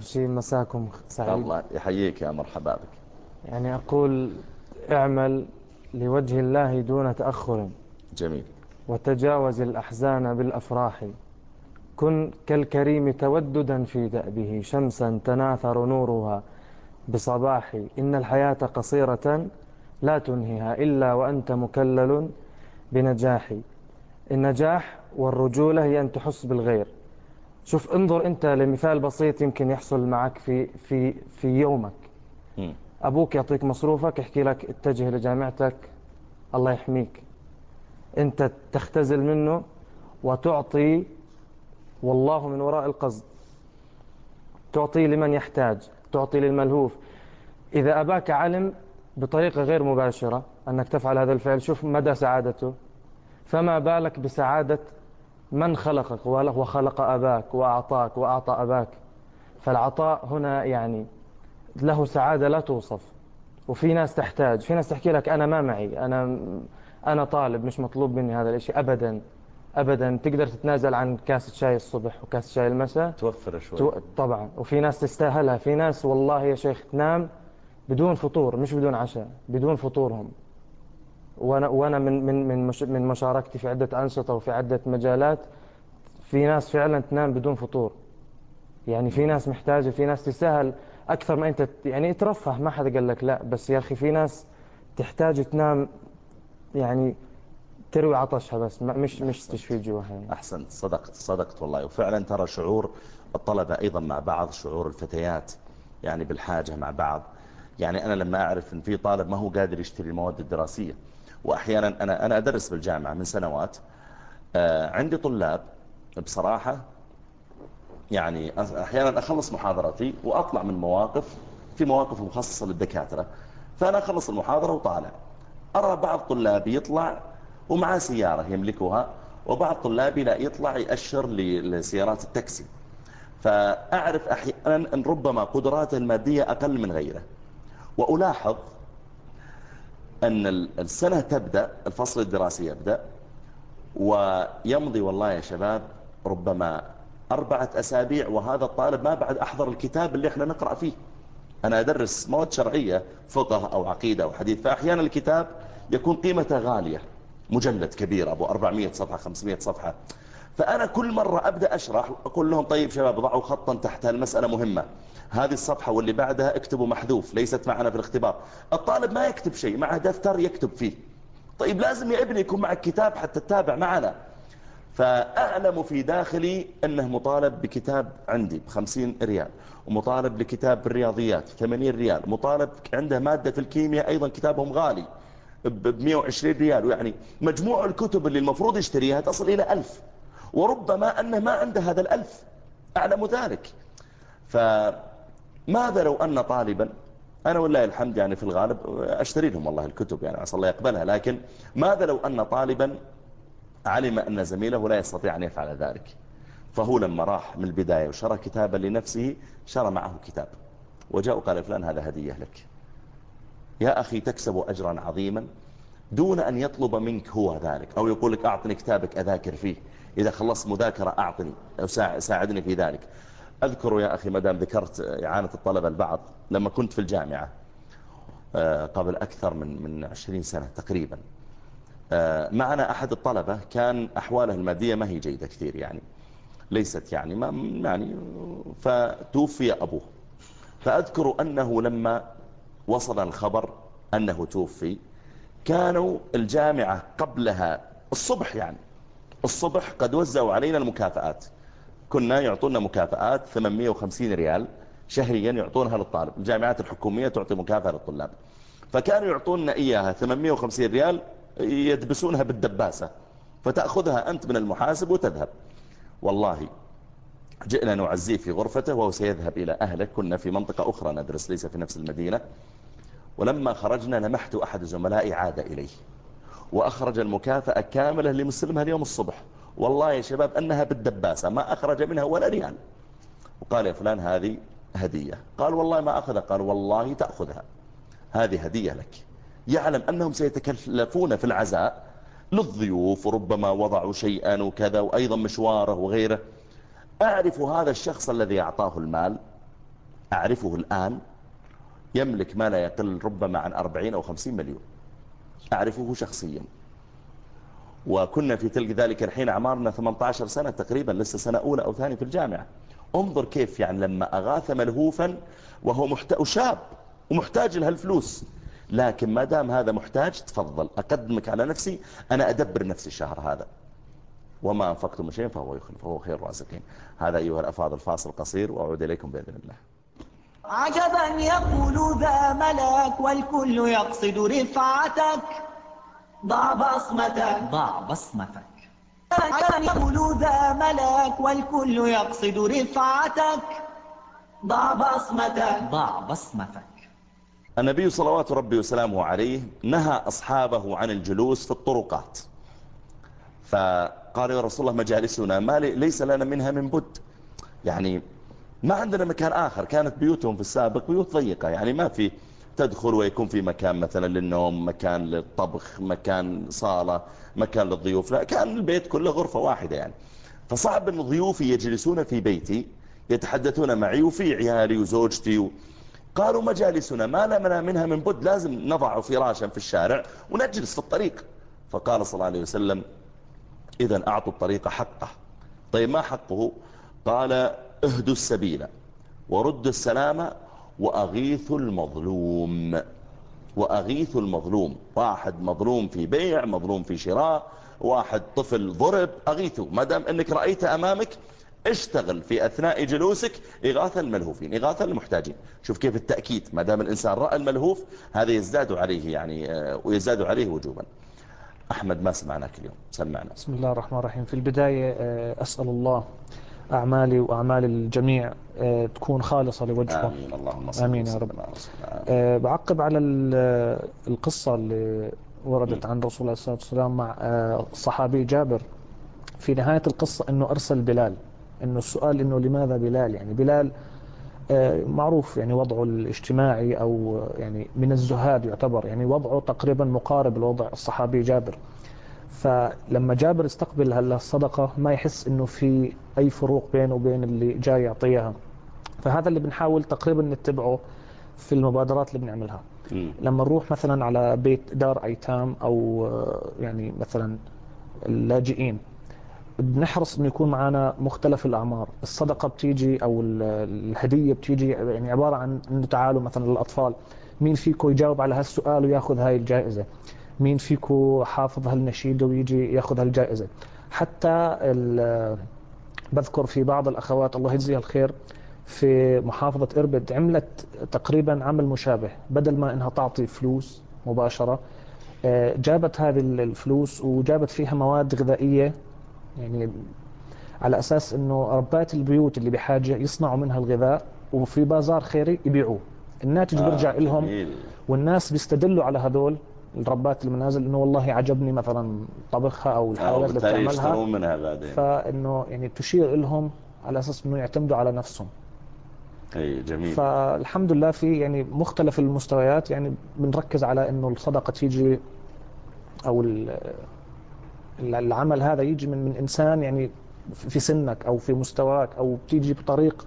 S10: شيء مساكم سعيد؟
S2: الله يحييك يا مرحبا بك
S10: يعني أقول اعمل لوجه الله دون تأخر.
S2: جميل.
S10: وتجاوز الأحزان بالأفراح. كن كالكريم توددا في دأبه شمسا تناثر نورها. بصباح إن الحياة قصيرة لا تنهيها إلا وأنت مكلل بنجاح. النجاح والرجولة هي أن تحس بالغير. شوف انظر أنت لمثال بسيط يمكن يحصل معك في, في, في يومك. أبوك يعطيك مصروفك يحكي لك اتجه لجامعتك الله يحميك. أنت تختزل منه وتعطي والله من وراء القصد. تعطي لمن يحتاج تعطي للملهوف. إذا أباك علم بطريقة غير مباشرة أنك تفعل هذا الفعل شوف مدى سعادته. فما بالك بسعادة من خلقك وخلق أباك وأعطاك وأعطى أباك؟ فالعطاء هنا يعني له سعادة لا توصف. وفي ناس تحتاج في ناس تحكي لك أنا ما معي أنا أنا طالب مش مطلوب مني هذا الشيء أبدا أبدا. تقدر تتنازل عن كاسة شاي الصبح وكاسة شاي المساء؟
S2: توفر شوي.
S10: تو... طبعا. وفي ناس تستاهلها. في ناس والله يا شيخ تنام بدون فطور مش بدون عشاء بدون فطورهم. وأنا وأنا من من من مش من مشاركتي في عدة أنشطة وفي عدة مجالات في ناس فعلا تنام بدون فطور. يعني في ناس محتاجة في ناس تسهل أكثر ما أنت يعني ترفه. ما حدا قال لك لا. بس يا أخي في ناس تحتاج تنام يعني تروي عطشها بس مش مش تشفي جوعها يعني.
S2: احسنت صدقت صدقت والله. وفعلا ترى شعور الطلبة أيضا مع بعض شعور الفتيات يعني بالحاجة مع بعض. يعني أنا لما أعرف أن في طالب ما هو قادر يشتري المواد الدراسية وأحيانا أنا, أنا أدرس بالجامعة من سنوات آه، عندي طلاب بصراحة يعني أحيانا أخلص محاضرتي وأطلع من مواقف في مواقف مخصصة للدكاترة فأنا أخلص المحاضرة وطالع. أرى بعض طلابي يطلع ومعاه سيارة يملكها وبعض طلابي لا يطلع يأشر لسيارات التاكسي. فأعرف أحيانا أن ربما قدراته المادية أقل من غيره. وألاحظ أن السنة تبدأ الفصل الدراسي يبدأ ويمضي والله يا شباب ربما أربعة أسابيع وهذا الطالب ما بعد أحضر الكتاب اللي إحنا نقرأ فيه. أنا أدرس مواد شرعية فقه أو عقيدة أو حديث فأحيانا الكتاب يكون قيمته غالية مجلد كبير أبو 400 صفحة 500 صفحة. فأنا كل مرة أبدأ أشرح أقول لهم طيب شباب ضعوا خطا تحت المسألة مهمة. هذه الصفحة واللي بعدها اكتبوا محذوف ليست معنا في الاختبار. الطالب ما يكتب شيء معه دفتر يكتب فيه. طيب لازم يا ابني يكون معك كتاب حتى تتابع معنا. فأعلم في داخلي أنه مطالب بكتاب عندي بخمسين ريال ومطالب لكتاب بالرياضيات 80 ريال مطالب عنده مادة في الكيمياء أيضا كتابهم غالي ب 120 ريال يعني مجموع الكتب اللي المفروض يشتريها تصل إلى ألف وربما أنه ما عنده هذا الألف. أعلم ذلك. فماذا لو أن طالبا أنا والله الحمد يعني في الغالب أشتري لهم والله الكتب يعني عسى الله يقبلها لكن ماذا لو أن طالبا علم أن زميله لا يستطيع أن يفعل ذلك. فهو لما راح من البداية وشرى كتابا لنفسه شرى معه كتاب. وجاء وقال فلان هذا هدية لك. يا أخي تكسب أجرا عظيما دون أن يطلب منك هو ذلك. أو يقول لك أعطني كتابك أذاكر فيه. إذا خلصت مذاكرة أعطني أو ساعدني في ذلك. أذكر يا أخي مدام ذكرت إعانة الطلبة البعض لما كنت في الجامعة آه، قبل أكثر من من 20 سنة تقريبا معنا أحد الطلبة كان أحواله المادية ما هي جيدة كثير يعني. ليست يعني ما يعني فتوفي أبوه. فأذكر أنه لما وصل الخبر أنه توفي كانوا الجامعة قبلها الصبح يعني. الصبح قد وزعوا علينا المكافآت. كنا يعطونا مكافآت 850 ريال شهريا يعطونها للطالب. الجامعات الحكومية تعطي مكافأة للطلاب. فكانوا يعطونا إياها 850 ريال يدبسونها بالدباسة فتأخذها أنت من المحاسب وتذهب. والله جئنا نعزيه في غرفته وهو سيذهب إلى أهله. كنا في منطقة أخرى ندرس ليس في نفس المدينة. ولما خرجنا لمحت أحد زملائي عاد إليه وأخرج المكافأة كاملة لمسلمها اليوم الصبح. والله يا شباب أنها بالدباسة ما أخرج منها ولا ريال. وقال يا فلان هذه هدية. قال والله ما أخذها. قال والله تأخذها. هذه هدية لك. يعلم أنهم سيتكلفون في العزاء للضيوف وربما وضعوا شيئا وكذا وأيضا مشواره وغيره. أعرف هذا الشخص الذي أعطاه المال. أعرفه الآن. يملك ما لا يقل ربما عن 40 أو 50 مليون. أعرفه شخصيا. وكنا في تلك ذلك الحين أعمارنا 18 سنة تقريبا لسه سنة أولى أو ثانية في الجامعة. انظر كيف يعني لما أغاث ملهوفا وهو محتاج شاب ومحتاج لها الفلوس لكن ما دام هذا محتاج تفضل. أقدمك على نفسي أنا أدبر نفسي الشهر هذا. وما أنفقتم شيء فهو يخلف فهو خير الرازقين. هذا أيها الأفاضل الفاصل قصير وأعود إليكم بإذن الله.
S1: عجبا يقول ذا ملاك والكل يقصد رفعتك. ضع بصمتك. ضع بصمتك. عجبا يقول ذا ملاك والكل يقصد رفعتك. ضع بصمتك. ضع بصمتك.
S2: النبي صلوات ربي وسلامه عليه نهى أصحابه عن الجلوس في الطرقات. فقال يا رسول الله مجالسنا ما ليس لنا منها من بد. يعني ما عندنا مكان آخر. كانت بيوتهم في السابق بيوت ضيقة. يعني ما في تدخل ويكون في مكان مثلا للنوم مكان للطبخ مكان صالة مكان للضيوف. لا كان البيت كله غرفة واحدة يعني. فصعب أن ضيوفي يجلسون في بيتي يتحدثون معي وفي عيالي وزوجتي. قالوا مجالسنا ما لنا منها من بد لازم نضع فراشا في الشارع ونجلس في الطريق. فقال صلى الله عليه وسلم إذا أعطوا الطريق حقه. طيب ما حقه؟ قال اهدوا السبيل وردوا السلام وأغيثوا المظلوم. وأغيثوا المظلوم. واحد مظلوم في بيع مظلوم في شراء واحد طفل ضرب أغيثوا ما دام أنك رأيت أمامك اشتغل في أثناء جلوسك إغاثة الملهوفين إغاثة المحتاجين. شوف كيف التأكيد ما دام الإنسان رأى الملهوف هذا يزداد عليه يعني آه، ويزداد عليه وجوبا. أحمد ما سمعناك اليوم سمعنا.
S11: بسم الله الرحمن الرحيم. في البداية آه، أسأل الله أعمالي وأعمال الجميع آه، تكون خالصة لوجهه.
S2: آمين. اللهم صل
S11: آمين يا رب. بعقب على القصة اللي وردت عن رسول الله صلى الله عليه وسلم مع الصحابي جابر. في نهاية القصة أنه أرسل بلال. أنه السؤال أنه لماذا بلال؟ يعني بلال معروف يعني وضعه الاجتماعي أو يعني من الزهاد يعتبر يعني وضعه تقريبا مقارب لوضع الصحابي جابر. فلما جابر استقبل هلا الصدقة ما يحس إنه في أي فروق بينه وبين اللي جاي يعطيها. فهذا اللي بنحاول تقريبا نتبعه في المبادرات اللي بنعملها. لما نروح مثلا على بيت دار أيتام أو يعني مثلا اللاجئين بنحرص إنه يكون معنا مختلف الأعمار. الصدقة بتيجي أو الهدية بتيجي يعني عبارة عن إنه تعالوا مثلا للأطفال. مين فيكم يجاوب على هالسؤال وياخذ هاي الجائزة؟ مين فيكم حافظ هالنشيد ويجي ياخذ هالجائزة؟ حتى بذكر في بعض الأخوات الله يجزيها الخير في محافظة إربد عملت تقريبا عمل مشابه. بدل ما إنها تعطي فلوس مباشرة آه، جابت هذه الفلوس وجابت فيها مواد غذائية يعني على أساس أنه ربات البيوت اللي بحاجة يصنعوا منها الغذاء وفي بازار خيري يبيعوه. الناتج
S2: آه،
S11: بيرجع لهم. والناس بيستدلوا على هذول الربات المنازل إنه والله عجبني مثلا طبخها أو
S2: آه،
S11: الحلويات اللي بتعملها.
S2: منها بعدين.
S11: فإنه يعني تشير لهم على أساس إنه يعتمدوا على نفسهم.
S2: إي جميل.
S11: فالحمد لله في يعني مختلف المستويات. يعني بنركز على إنه الصدقة تيجي أو ال- العمل هذا يجي من من إنسان يعني في سنك أو في مستواك أو بتيجي بطريق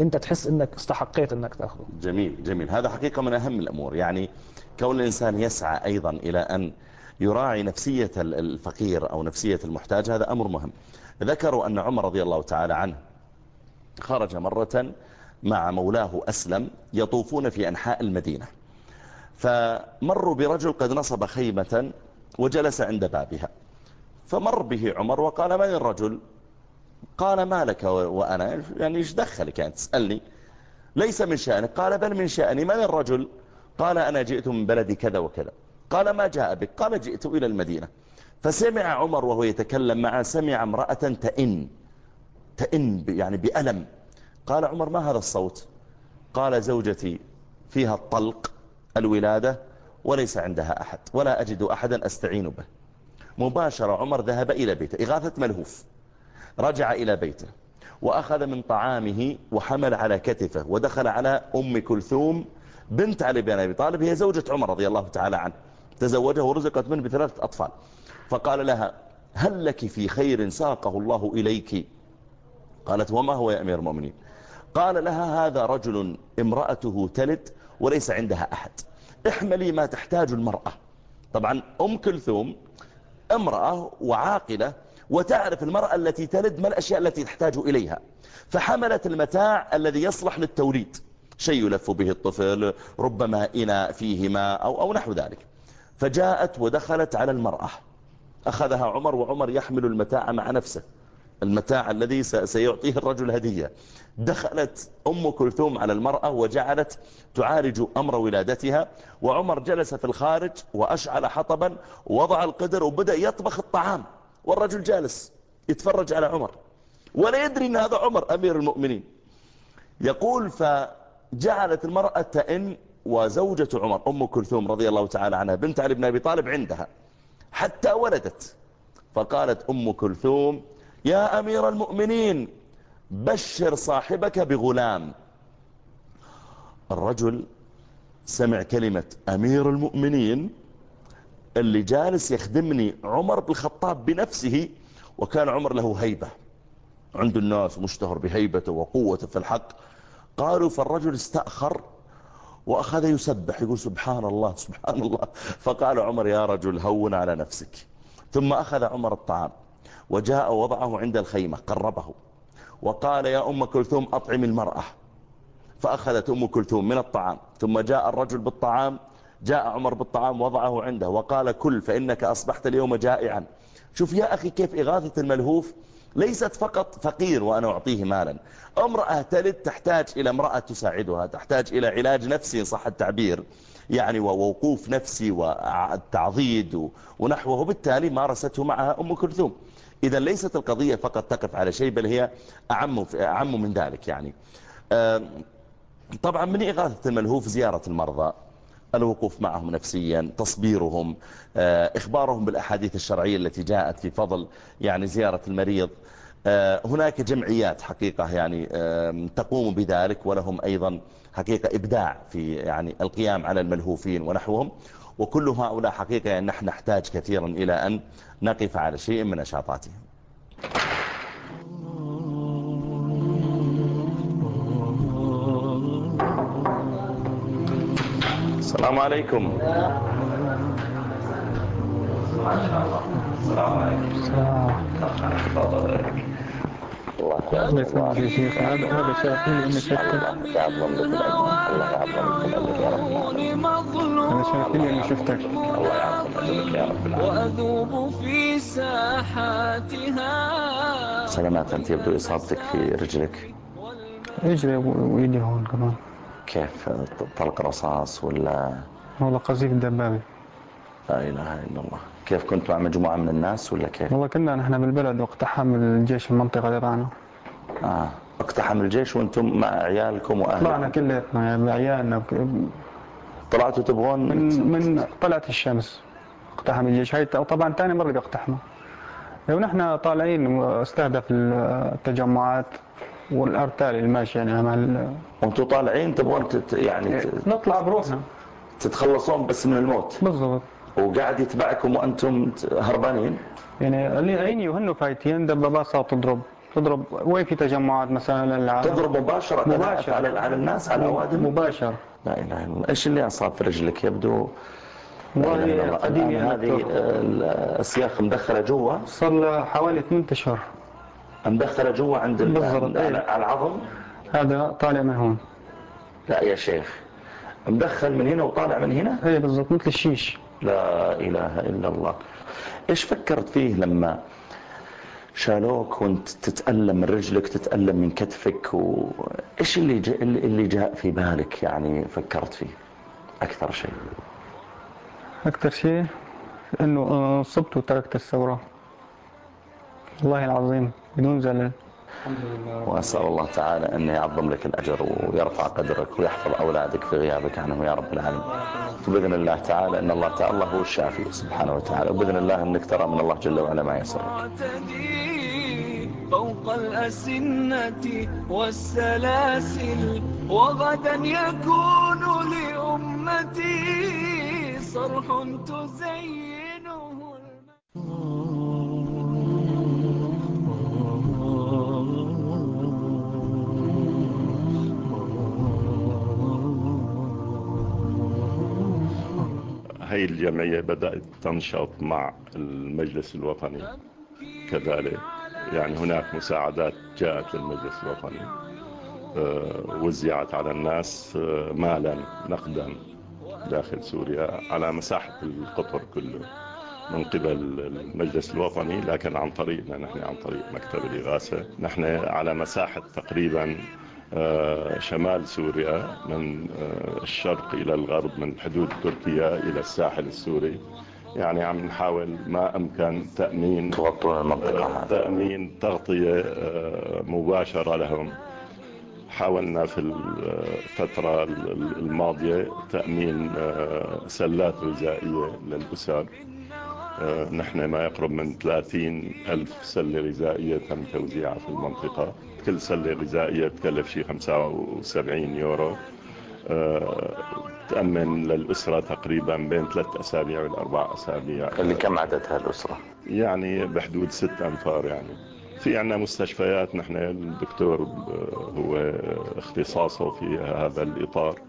S11: أنت تحس إنك استحقيت إنك تأخذه.
S2: جميل جميل. هذا حقيقة من أهم الأمور. يعني كون الإنسان يسعى أيضا إلى أن يراعي نفسية ال- الفقير أو نفسية المحتاج هذا أمر مهم. ذكروا أن عمر رضي الله تعالى عنه خرج مرة مع مولاه أسلم يطوفون في أنحاء المدينة. فمروا برجل قد نصب خيمة وجلس عند بابها. فمر به عمر وقال من الرجل؟ قال ما لك وأنا؟ يعني إيش دخلك يعني؟ تسألني. ليس من شأنك. قال بل من شأني. من الرجل؟ قال أنا جئت من بلد كذا وكذا. قال ما جاء بك؟ قال جئت إلى المدينة. فسمع عمر وهو يتكلم معه سمع امرأة تئن. تئن يعني بألم. قال عمر ما هذا الصوت؟ قال زوجتي فيها الطلق الولادة وليس عندها أحد ولا أجد أحدا أستعين به. مباشرة عمر ذهب إلى بيته. إغاثة ملهوف. رجع إلى بيته. وأخذ من طعامه وحمل على كتفه ودخل على أم كلثوم بنت علي بن أبي طالب هي زوجة عمر رضي الله تعالى عنه. تزوجه ورزقت منه بثلاثة أطفال. فقال لها هل لك في خير ساقه الله إليك؟ قالت وما هو يا أمير المؤمنين؟ قال لها هذا رجل امرأته تلد وليس عندها أحد. احملي ما تحتاج المرأة. طبعا أم كلثوم امرأة وعاقلة وتعرف المرأة التي تلد ما الأشياء التي تحتاج إليها. فحملت المتاع الذي يصلح للتوليد. شيء يلف به الطفل ربما إناء فيه ماء أو, أو نحو ذلك. فجاءت ودخلت على المرأة. أخذها عمر وعمر يحمل المتاع مع نفسه. المتاع الذي سيعطيه الرجل هدية. دخلت أم كلثوم على المرأة وجعلت تعالج أمر ولادتها وعمر جلس في الخارج وأشعل حطبا ووضع القدر وبدأ يطبخ الطعام والرجل جالس يتفرج على عمر. ولا يدري أن هذا عمر أمير المؤمنين. يقول فجعلت المرأة تئن وزوجة عمر أم كلثوم رضي الله تعالى عنها بنت علي بن أبي طالب عندها حتى ولدت. فقالت أم كلثوم يا أمير المؤمنين بشر صاحبك بغلام. الرجل سمع كلمة أمير المؤمنين اللي جالس يخدمني عمر بن الخطاب بنفسه وكان عمر له هيبة. عند الناس مشتهر بهيبته وقوته في الحق. قالوا فالرجل استأخر وأخذ يسبح يقول سبحان الله سبحان الله. فقال عمر يا رجل هون على نفسك. ثم أخذ عمر الطعام. وجاء وضعه عند الخيمة قربه. وقال يا أم كلثوم أطعم المرأة. فأخذت أم كلثوم من الطعام ثم جاء الرجل بالطعام جاء عمر بالطعام وضعه عنده وقال كل فإنك أصبحت اليوم جائعا. شوف يا أخي كيف إغاثة الملهوف ليست فقط فقير وأنا أعطيه مالا. امرأة تلد تحتاج إلى امرأة تساعدها تحتاج إلى علاج نفسي صح التعبير. يعني ووقوف نفسي والتعضيد ونحوه بالتالي مارسته معها أم كلثوم. إذا ليست القضية فقط تقف على شيء بل هي أعم, أعم من ذلك يعني. طبعا من إغاثة الملهوف زيارة المرضى الوقوف معهم نفسيا تصبيرهم إخبارهم بالأحاديث الشرعية التي جاءت في فضل يعني زيارة المريض. هناك جمعيات حقيقة يعني تقوم بذلك ولهم أيضا حقيقة إبداع في يعني القيام على الملهوفين ونحوهم. وكل هؤلاء حقيقة يعني نحن نحتاج كثيرا إلى أن نقف على شيء من نشاطاتهم. السلام عليكم. السلام عليكم.
S11: الله يسلمك يا شيخ هذا هذا انك شفتك أنا شايفين اني شفتك.
S2: الله يكرمك يا رب العالمين
S5: وأذوب في ساحاتها.
S2: سلامات أنت يبدو إصابتك في رجلك.
S12: رجلي وإيدي هون كمان.
S2: كيف طلق رصاص ولا؟
S12: والله قذيف دبابة
S2: لا إله إلا الله. كيف كنت مع مجموعة من الناس ولا كيف؟
S12: والله كنا نحن بالبلد واقتحم الجيش المنطقة تبعنا
S2: آه. اقتحم الجيش وأنتم مع عيالكم
S12: طلعنا
S2: واهلكم
S12: كلياتنا يعني بعيالنا وك-
S2: طلعتوا تبغون
S12: من من طلعت الشمس. اقتحم الجيش هاي طبعا ثاني مرة بيقتحمه ونحن طالعين استهدف التجمعات والأرتال اللي ماشي يعني مع ال-
S2: وأنتم طالعين تبغون تت يعني ت-
S12: نطلع بروحنا.
S2: تتخلصون بس من الموت.
S12: بالضبط.
S2: وقاعد يتبعكم وأنتم هربانين.
S12: يعني اللي عيني وهنو فايتين دبابات صارت تضرب. تضرب وين في تجمعات مثلا؟
S2: تضرب مباشرة
S12: مباشر.
S2: على على الناس على الاوادم
S12: مباشر
S2: لا إله إلا الله. إيش اللي أصاب في رجلك؟ يبدو إله إلا
S12: والله
S2: هذه السياخ مدخلة جوا.
S12: صار له حوالي 8 أشهر.
S2: مدخلة جوا عند
S12: بالضبط.
S2: على على العظم؟
S12: هذا طالع من هون.
S2: لا يا شيخ. مدخل من هنا وطالع من هنا؟
S12: اي بالضبط مثل الشيش.
S2: لا إله إلا الله. إيش فكرت فيه لما شالوك وانت تتألم من رجلك تتألم من كتفك و... إيش اللي, ج... اللي جاء في بالك؟ يعني فكرت فيه أكثر شيء.
S12: أكثر شيء؟ آه، صبت وتركت الثورة. والله العظيم بدون زلل
S2: وأسأل الله تعالى أن يعظم لك الأجر ويرفع قدرك ويحفظ أولادك في غيابك عنهم يا رب العالمين. وبإذن الله تعالى أن الله تعالى هو الشافي سبحانه وتعالى. وبإذن الله أنك ترى من الله جل وعلا ما يسرك.
S5: فوق الأسنة والسلاسل وغدا يكون لأمتي صرح تزينه
S13: هي الجمعية بدأت تنشط مع المجلس الوطني كذلك. يعني هناك مساعدات جاءت للمجلس الوطني آه، وزعت على الناس آه، مالا نقدا داخل سوريا على مساحة القطر كله من قبل المجلس الوطني. لكن عن طريقنا نحن عن طريق مكتب الإغاثة. نحن على مساحة تقريبا شمال سوريا من آه، الشرق إلى الغرب من حدود تركيا إلى الساحل السوري. يعني عم نحاول ما أمكن تأمين تأمين تغطية آه، مباشرة لهم. حاولنا في الفترة الماضية تأمين آه، سلات غذائية للأسر آه، نحن ما يقرب من 30 ألف سلة غذائية تم توزيعها في المنطقة. كل سلة غذائية تكلف شيء 75 يورو. آه، تأمن للأسرة تقريبا بين ثلاث أسابيع والأربع أسابيع.
S2: اللي كم عددها الأسرة
S13: يعني بحدود ست أنفار يعني. في عندنا مستشفيات نحن الدكتور آه، هو اختصاصه في هذا الإطار.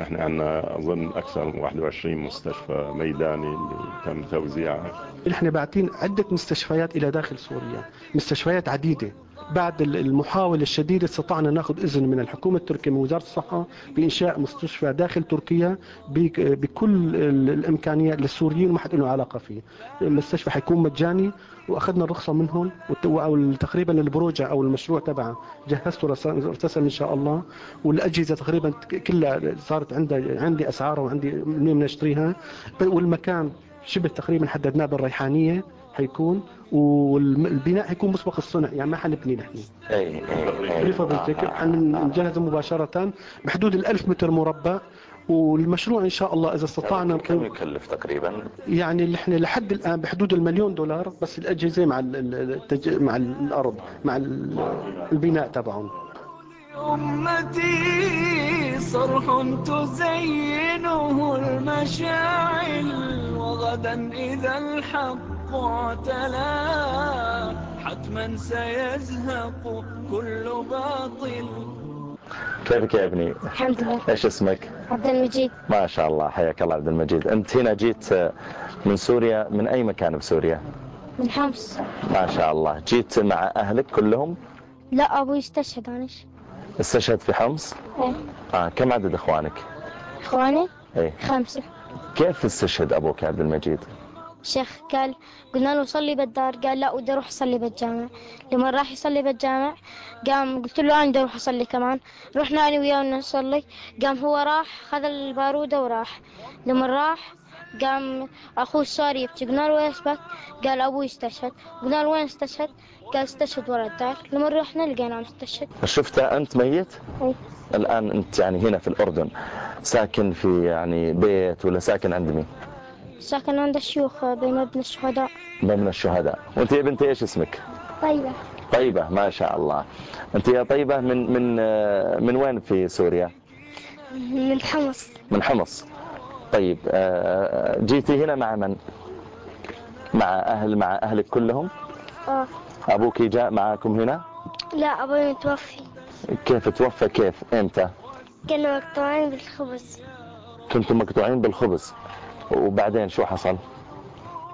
S13: نحن عندنا أظن أكثر من 21 مستشفى ميداني اللي تم توزيعها
S14: نحن باعتين عدة مستشفيات إلى داخل سوريا مستشفيات عديدة. بعد المحاولة الشديدة استطعنا ناخذ إذن من الحكومة التركية من وزارة الصحة بإنشاء مستشفى داخل تركيا بك- بكل ال- الإمكانيات للسوريين وما حد له علاقة فيه. المستشفى حيكون مجاني وأخذنا الرخصة منهم أو تقريبا البروجة أو المشروع تبعه. جهزته رس- ارتسم إن شاء الله. والأجهزة تقريبا كلها صارت عندها عندي أسعارها وعندي منين نشتريها. والمكان شبه تقريبا حددناه بالريحانية. حيكون والبناء حيكون مسبق الصنع يعني ما حنبني نحن.
S2: اي اي اي
S14: prefab حنجهز مباشرة بحدود الألف متر مربع والمشروع إن شاء الله إذا استطعنا
S2: كم يكلف تقريبا؟
S14: يعني اللي إحنا لحد الآن بحدود المليون دولار بس الأجهزة مع ال- ال- التج... مع الأرض مع ال- البناء تبعهم.
S5: أمتي صرح تزينه المشاعل وغدا إذا الحق اعتلى حتما سيزهق كل باطل.
S2: كيفك يا ابني؟
S4: الحمد لله.
S2: إيش اسمك؟
S4: عبد المجيد.
S2: ما شاء الله حياك الله عبد المجيد. أنت هنا جيت آه، من سوريا من أي مكان بسوريا
S4: من حمص.
S2: ما شاء الله. جيت مع أهلك كلهم؟
S4: لا أبوي استشهد عنش
S2: استشهد في حمص؟
S4: إيه.
S2: آه كم عدد إخوانك؟
S4: إخواني؟
S2: إيه.
S4: خمسة.
S2: كيف استشهد أبوك يا عبد المجيد؟
S4: الشيخ قال قلنا له صلي بالدار. قال لا ودي أروح أصلي بالجامع. لما راح يصلي بالجامع قام قلت له أنا بدي أروح أصلي كمان. رحنا أنا وياه نصلي. قام هو راح خذ البارودة وراح. لما راح قام أخوه صار يبكي. قلنا له إيش بك قال أبوي استشهد. قلنا له وين استشهد؟ قال استشهد ورا الدار. لما رحنا لقيناه مستشهد
S2: شفته أنت ميت؟
S4: أي.
S2: الآن أنت يعني هنا في الأردن ساكن في يعني بيت ولا ساكن عند مين؟
S4: ساكن عند الشيوخ بمبنى الشهداء.
S2: من الشهداء. وانت يا بنتي إيش اسمك؟
S4: طيبة.
S2: طيبة ما شاء الله. انت يا طيبة من من آه، من وين في سوريا؟
S4: من حمص.
S2: من حمص. طيب آه، جيتي هنا مع من؟ مع أهل مع أهلك كلهم؟
S4: آه.
S2: أبوك جاء معاكم هنا؟
S4: لا أبوي متوفي.
S2: كيف توفى؟ كيف؟ إمتى؟
S4: كانوا مقطوعين بالخبز.
S2: كنتم مقطوعين بالخبز. وبعدين شو حصل؟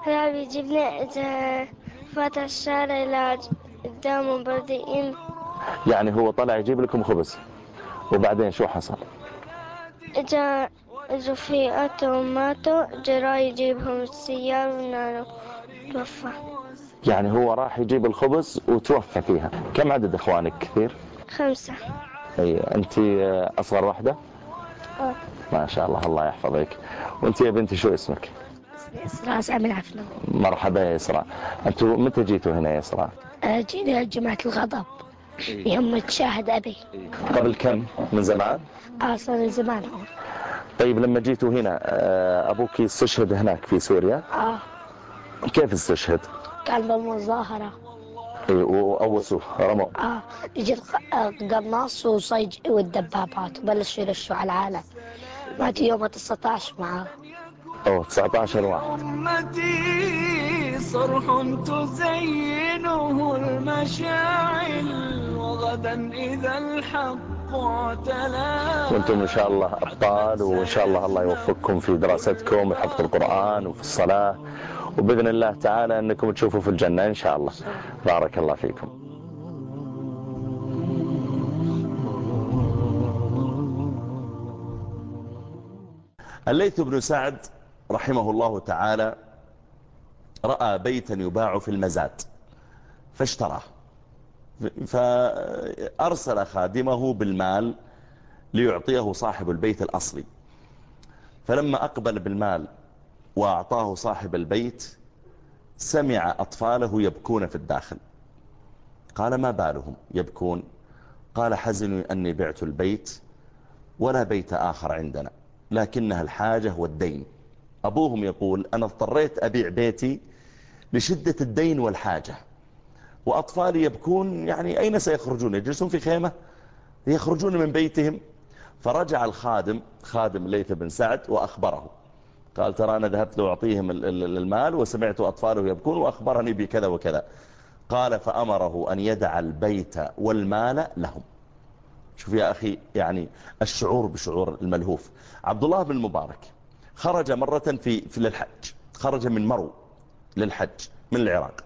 S4: هلا بيجيبنا اجا فاتح الشارع إلى قدامهم بردئين
S2: يعني هو طلع يجيب لكم خبز. وبعدين شو حصل؟
S4: اجا رفيقاتهم ماتوا جرى يجيبهم السيارة ونانو توفى
S2: يعني هو راح يجيب الخبز وتوفى فيها. كم عدد إخوانك كثير؟
S4: خمسة.
S2: اي انت آه، أصغر واحدة ما شاء الله الله يحفظك. وأنت يا بنتي شو اسمك؟
S15: إسراء سامي العفلة
S2: مرحبا يا إسراء أنتوا متى جيتوا هنا يا إسراء
S15: جينا جماعة الغضب يوم تشاهد أبي.
S2: قبل كم؟ من زمان؟
S15: أصلا زمان. هون
S2: طيب لما جيتوا هنا آه، أبوك استشهد هناك في سوريا؟
S15: آه.
S2: كيف استشهد؟
S15: كان بالمظاهرة
S2: وأوسوه رموا
S15: آه يجي الق- آه، القناص وصيج والدبابات وبلشوا يرشوا على العالم. مات يوم 19 معاه.
S2: أو 19 واحد
S5: أمتي صرح تزينه المشاعل وغدا إذا الحق اعتلى.
S2: وأنتم إن شاء الله أبطال وإن شاء الله الله يوفقكم في دراستكم وحفظ القرآن وفي الصلاة. وبإذن الله تعالى أنكم تشوفوا في الجنة إن شاء الله. بارك الله فيكم. الليث بن سعد رحمه الله تعالى رأى بيتا يباع في المزاد فاشتراه فأرسل خادمه بالمال ليعطيه صاحب البيت الأصلي. فلما أقبل بالمال وأعطاه صاحب البيت سمع أطفاله يبكون في الداخل. قال ما بالهم؟ يبكون. قال حزنوا أني بعت البيت ولا بيت آخر عندنا لكنها الحاجة والدين. أبوهم يقول أنا اضطريت أبيع بيتي لشدة الدين والحاجة. وأطفالي يبكون يعني أين سيخرجون؟ يجلسون في خيمة؟ يخرجون من بيتهم؟ فرجع الخادم خادم ليث بن سعد وأخبره. قال ترى أنا ذهبت لأعطيهم ال- ال- المال وسمعت أطفاله يبكون وأخبرني بكذا وكذا. قال فأمره أن يدع البيت والمال لهم. شوف يا أخي يعني الشعور بشعور الملهوف. عبد الله بن المبارك خرج مرة في في للحج. خرج من مرو للحج من العراق.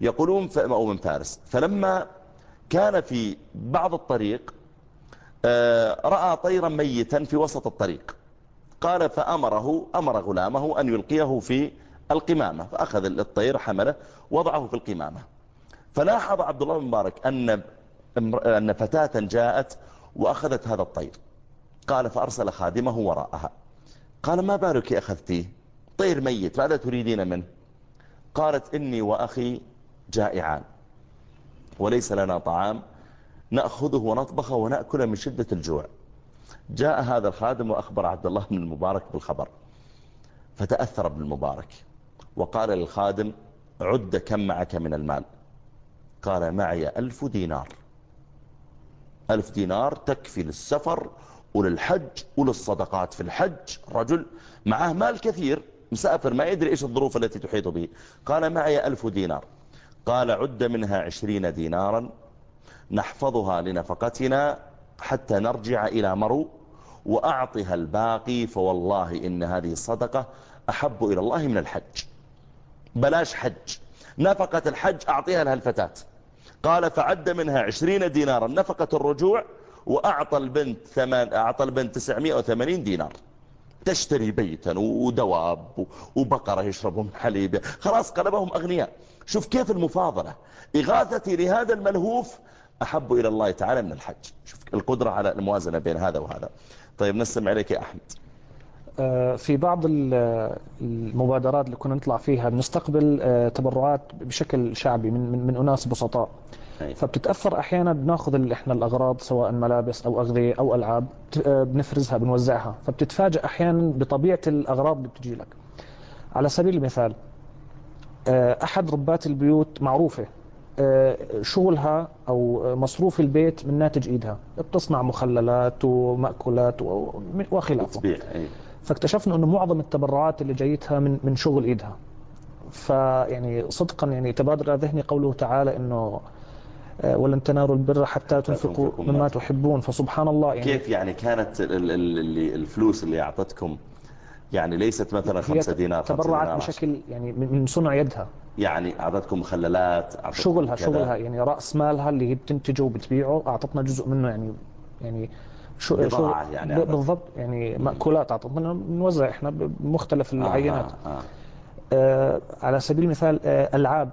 S2: يقولون أو من فارس. فلما كان في بعض الطريق آه، رأى طيرا ميتا في وسط الطريق. قال فأمره أمر غلامه أن يلقيه في القمامة فأخذ الطير حمله وضعه في القمامة. فلاحظ عبد الله بن مبارك أن أن فتاة جاءت وأخذت هذا الطير. قال فأرسل خادمه وراءها. قال ما بالك أخذتيه طير ميت ماذا تريدين منه؟ قالت إني وأخي جائعان وليس لنا طعام نأخذه ونطبخه ونأكل من شدة الجوع. جاء هذا الخادم وأخبر عبد الله بن المبارك بالخبر. فتأثر ابن المبارك وقال للخادم عد كم معك من المال. قال معي ألف دينار. ألف دينار تكفي للسفر وللحج وللصدقات في الحج. رجل معه مال كثير مسافر ما يدري إيش الظروف التي تحيط به. قال معي ألف دينار. قال عد منها عشرين دينارا نحفظها لنفقتنا حتى نرجع إلى مرو وأعطها الباقي فوالله إن هذه الصدقة أحب إلى الله من الحج. بلاش حج. نفقة الحج أعطيها لها الفتاة. قال فعد منها عشرين دينارا نفقة الرجوع وأعطى البنت, ثمان أعطى البنت 980 دينار. تشتري بيتا ودواب وبقرة يشربوا من حليب. خلاص قلبهم أغنياء. شوف كيف المفاضلة. إغاثتي لهذا الملهوف أحب إلى الله تعالى من الحج. شوف القدرة على الموازنة بين هذا وهذا. طيب نستمع إليك يا أحمد.
S11: آه، في بعض المبادرات اللي كنا نطلع فيها بنستقبل آه، تبرعات بشكل شعبي من من, من أناس بسطاء. فبتتأثر أحيانا بناخذ إحنا الأغراض سواء ملابس أو أغذية أو ألعاب آه، بنفرزها بنوزعها. فبتتفاجئ أحيانا بطبيعة الأغراض اللي بتجي لك. على سبيل المثال أحد ربات البيوت معروفة. شغلها أو مصروف البيت من ناتج إيدها. بتصنع مخللات ومأكولات وخلافه. فاكتشفنا إنه معظم التبرعات اللي جايتها من من شغل إيدها. فيعني صدقا يعني تبادر ذهني قوله تعالى إنه آه، ولن تنالوا البر حتى تنفقوا مما تحبون. فسبحان الله
S2: يعني كيف يعني كانت الفلوس اللي أعطتكم يعني ليست مثلا خمسة دينار
S11: تبرعت بشكل يعني من صنع يدها.
S2: يعني أعطتكم مخللات
S11: شغلها شغلها يعني رأس مالها اللي هي بتنتجه وبتبيعه أعطتنا جزء منه يعني يعني
S2: شو بضاعة يعني
S11: بالضبط يعني مأكولات أعطتنا. بنوزع إحنا بمختلف العينات. آه آه. آه على سبيل المثال آه ألعاب.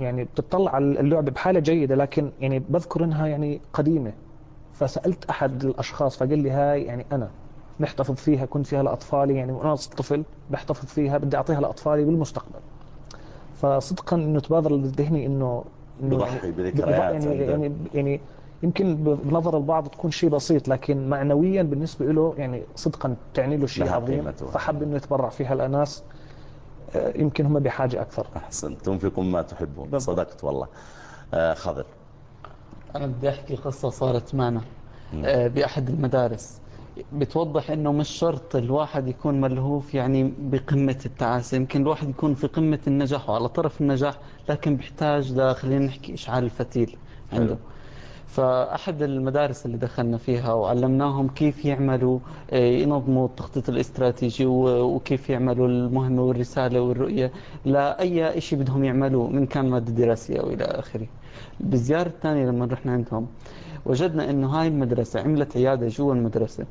S11: يعني بتطلع على اللعبة بحالة جيدة لكن يعني بذكر إنها يعني قديمة. فسألت أحد الأشخاص فقال لي هاي يعني أنا. محتفظ فيها كنت فيها لأطفالي يعني وأنا طفل بحتفظ فيها بدي أعطيها لأطفالي بالمستقبل. فصدقا إنه تبادر لذهني إنه
S2: إنه بضحي يعني بذكريات
S11: يعني, يعني يعني يمكن بنظر البعض تكون شيء بسيط لكن معنويا بالنسبة له يعني صدقا تعني له شيء عظيم. فحب إنه يتبرع فيها الاناس آه، يمكن هم بحاجة أكثر.
S2: احسن تنفقوا ما تحبون. صدقت والله. آه خضر.
S9: أنا بدي أحكي قصة صارت معنا آه بأحد المدارس. بتوضح إنه مش شرط الواحد يكون ملهوف يعني بقمة التعاسة. يمكن الواحد يكون في قمة النجاح وعلى طرف النجاح لكن بيحتاج خلينا نحكي إشعال الفتيل عنده. حلو. فأحد المدارس اللي دخلنا فيها وعلمناهم كيف يعملوا آه، ينظموا التخطيط الاستراتيجي وكيف يعملوا المهمة والرسالة والرؤية لأي شيء بدهم يعملوه من كان مادة دراسية أو إلى آخره. بالزيارة الثانية لما رحنا عندهم وجدنا إنه هاي المدرسة عملت عيادة جوا المدرسة.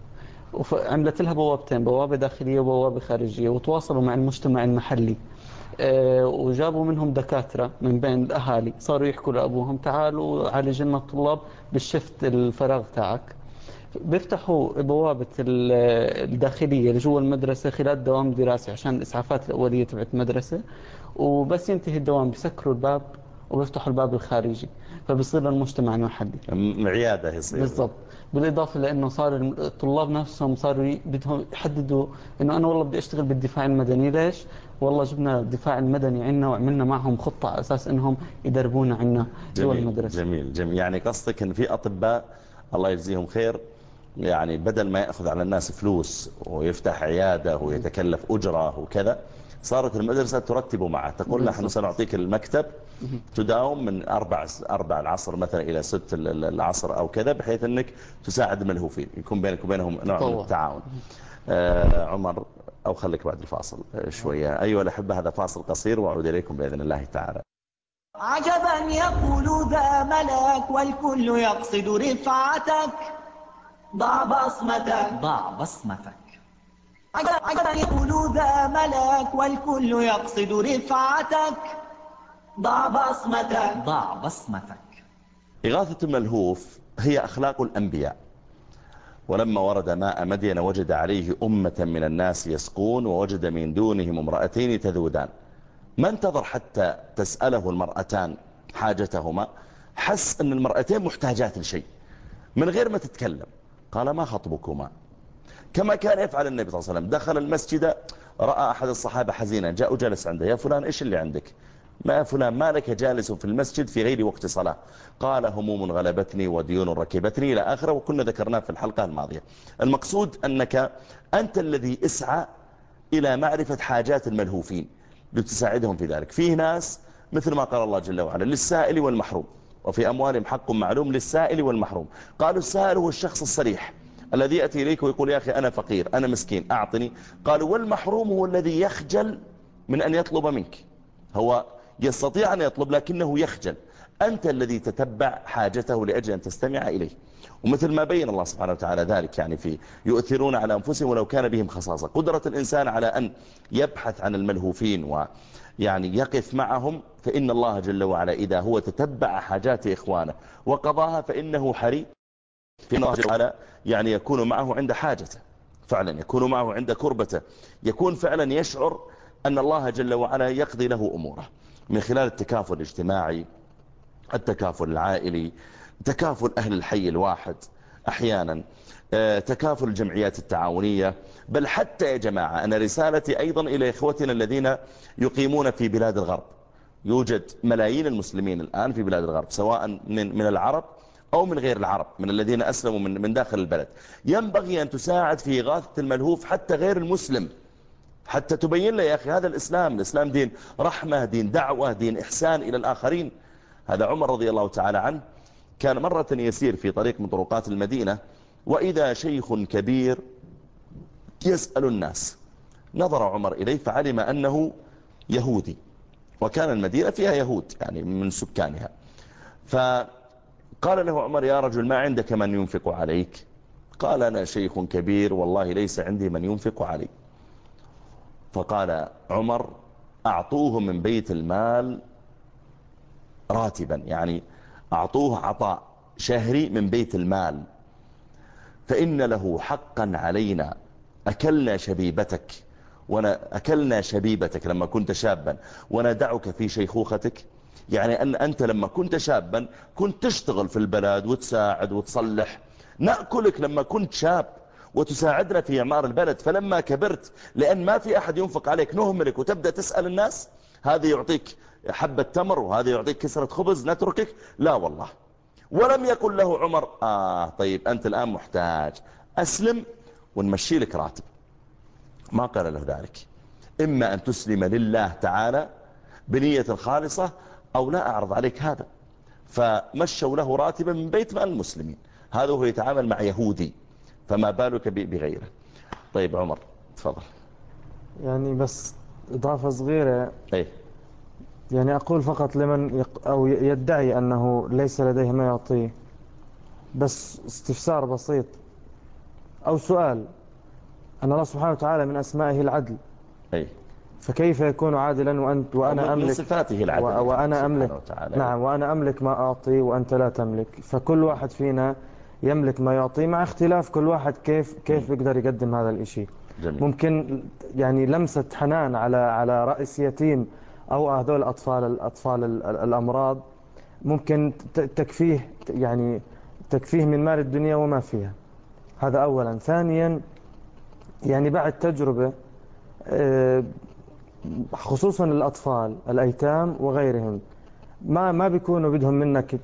S9: وعملت لها بوابتين بوابة داخلية وبوابة خارجية وتواصلوا مع المجتمع المحلي. آه، وجابوا منهم دكاترة من بين الأهالي صاروا يحكوا لأبوهم تعالوا عالج لنا الطلاب بالشفت الفراغ تاعك. بيفتحوا بوابة الداخلية اللي جوا المدرسة خلال دوام دراسي عشان الإسعافات الأولية تبعت المدرسة وبس ينتهي الدوام بيسكروا الباب وبيفتحوا الباب الخارجي فبيصير المجتمع المحلي.
S2: عيادة يصير.
S9: بالضبط. بالإضافة لأنه صار الطلاب نفسهم صاروا بدهم يحددوا أنه أنا والله بدي أشتغل بالدفاع المدني. ليش؟ والله جبنا الدفاع المدني عنا وعملنا معهم خطة على أساس أنهم يدربونا عنا جوا المدرسة.
S2: جميل جميل. يعني قصدك أن في أطباء الله يجزيهم خير يعني بدل ما يأخذ على الناس فلوس ويفتح عيادة ويتكلف أجرة وكذا صارت المدرسة ترتب معه تقول نحن سنعطيك المكتب تداوم من أربع, أربع العصر مثلا إلى ست العصر أو كذا بحيث أنك تساعد الملهوفين يكون بينك وبينهم نوع من التعاون. آه عمر أو خليك بعد الفاصل شوية. أيها الأحبة هذا فاصل قصير وأعود إليكم بإذن الله تعالى.
S1: عجبا يقول ذا ملك والكل يقصد رفعتك. ضع بصمتك. ضع بصمتك. عجبا يقول ذا ملك والكل يقصد رفعتك. ضع بصمتك. ضع بصمتك.
S2: إغاثة الملهوف هي أخلاق الأنبياء. ولما ورد ماء مدين وجد عليه أمة من الناس يسقون ووجد من دونهم امرأتين تذودان. ما انتظر حتى تسأله المرأتان حاجتهما حس أن المرأتين محتاجات لشيء. من غير ما تتكلم. قال ما خطبكما؟ كما كان يفعل النبي صلى الله عليه وسلم. دخل المسجد رأى أحد الصحابة حزينا جاء وجلس عنده. يا فلان إيش اللي عندك؟ ما فلان ما لك جالس في المسجد في غير وقت صلاة. قال هموم غلبتني وديون ركبتني إلى آخره وكنا ذكرناه في الحلقة الماضية. المقصود أنك أنت الذي اسعى إلى معرفة حاجات الملهوفين. لتساعدهم في ذلك. فيه ناس مثل ما قال الله جل وعلا للسائل والمحروم. وفي أموالهم حق معلوم للسائل والمحروم. قالوا السائل هو الشخص الصريح الذي يأتي إليك ويقول يا أخي أنا فقير أنا مسكين أعطني. قالوا والمحروم هو الذي يخجل من أن يطلب منك. هو يستطيع أن يطلب لكنه يخجل. أنت الذي تتبع حاجته لأجل أن تستمع إليه. ومثل ما بين الله سبحانه وتعالى ذلك يعني في يؤثرون على أنفسهم ولو كان بهم خصاصة. قدرة الإنسان على أن يبحث عن الملهوفين ويعني يقف معهم فإن الله جل وعلا إذا هو تتبع حاجات إخوانه وقضاها فإنه حري. فإن الله جل وعلا يعني يكون معه عند حاجته فعلا يكون معه عند كربته. يكون فعلا يشعر أن الله جل وعلا يقضي له أموره. من خلال التكافل الاجتماعي التكافل العائلي تكافل أهل الحي الواحد أحيانا آه، تكافل الجمعيات التعاونية. بل حتى يا جماعة أنا رسالتي أيضا إلى إخوتنا الذين يقيمون في بلاد الغرب. يوجد ملايين المسلمين الآن في بلاد الغرب سواء من, من العرب أو من غير العرب من الذين أسلموا من, من داخل البلد. ينبغي أن تساعد في إغاثة الملهوف حتى غير المسلم. حتى تبين له يا أخي هذا الإسلام الإسلام دين رحمة دين دعوة دين إحسان إلى الآخرين. هذا عمر رضي الله تعالى عنه كان مرة يسير في طريق من طرقات المدينة وإذا شيخ كبير يسأل الناس. نظر عمر إليه فعلم أنه يهودي وكان المدينة فيها يهود يعني من سكانها. فقال له عمر يا رجل ما عندك من ينفق عليك؟ قال أنا شيخ كبير والله ليس عندي من ينفق علي فقال عمر أعطوه من بيت المال راتبا يعني أعطوه عطاء شهري من بيت المال. فإن له حقا علينا أكلنا شبيبتك أكلنا شبيبتك لما كنت شابا وندعك في شيخوختك. يعني أن أنت لما كنت شابا كنت تشتغل في البلد وتساعد وتصلح. نأكلك لما كنت شاب. وتساعدنا في إعمار البلد. فلما كبرت لأن ما في أحد ينفق عليك نهملك وتبدأ تسأل الناس هذا يعطيك حبة تمر وهذا يعطيك كسرة خبز نتركك؟ لا والله. ولم يقل له عمر. آه طيب أنت الآن محتاج. أسلم ونمشي لك راتب. ما قال له ذلك. إما أن تسلم لله تعالى بنية خالصة أو لا أعرض عليك هذا. فمشوا له راتبا من بيت مال المسلمين. هذا هو يتعامل مع يهودي. فما بالك بغيره. طيب عمر تفضل.
S10: يعني بس إضافة صغيرة.
S2: إيه.
S10: يعني أقول فقط لمن يق أو يدعي أنه ليس لديه ما يعطيه. بس استفسار بسيط. أو سؤال. أن الله سبحانه وتعالى من أسمائه العدل.
S2: أي
S10: فكيف يكون عادلا وأنت وأنا أملك
S2: من صفاته العدل
S10: وأنا أملك نعم وأنا أملك ما أعطي وأنت لا تملك. فكل واحد فينا يملك ما يعطي مع اختلاف كل واحد كيف كيف بيقدر يقدم هذا الإشي.
S2: جميل.
S10: ممكن يعني لمسة حنان على على رأس يتيم أو هذول الأطفال الأطفال الأمراض ممكن تكفيه يعني تكفيه من مال الدنيا وما فيها. هذا أولا. ثانيا يعني بعد تجربة آه، خصوصا الأطفال الأيتام وغيرهم ما ما بيكونوا بدهم منك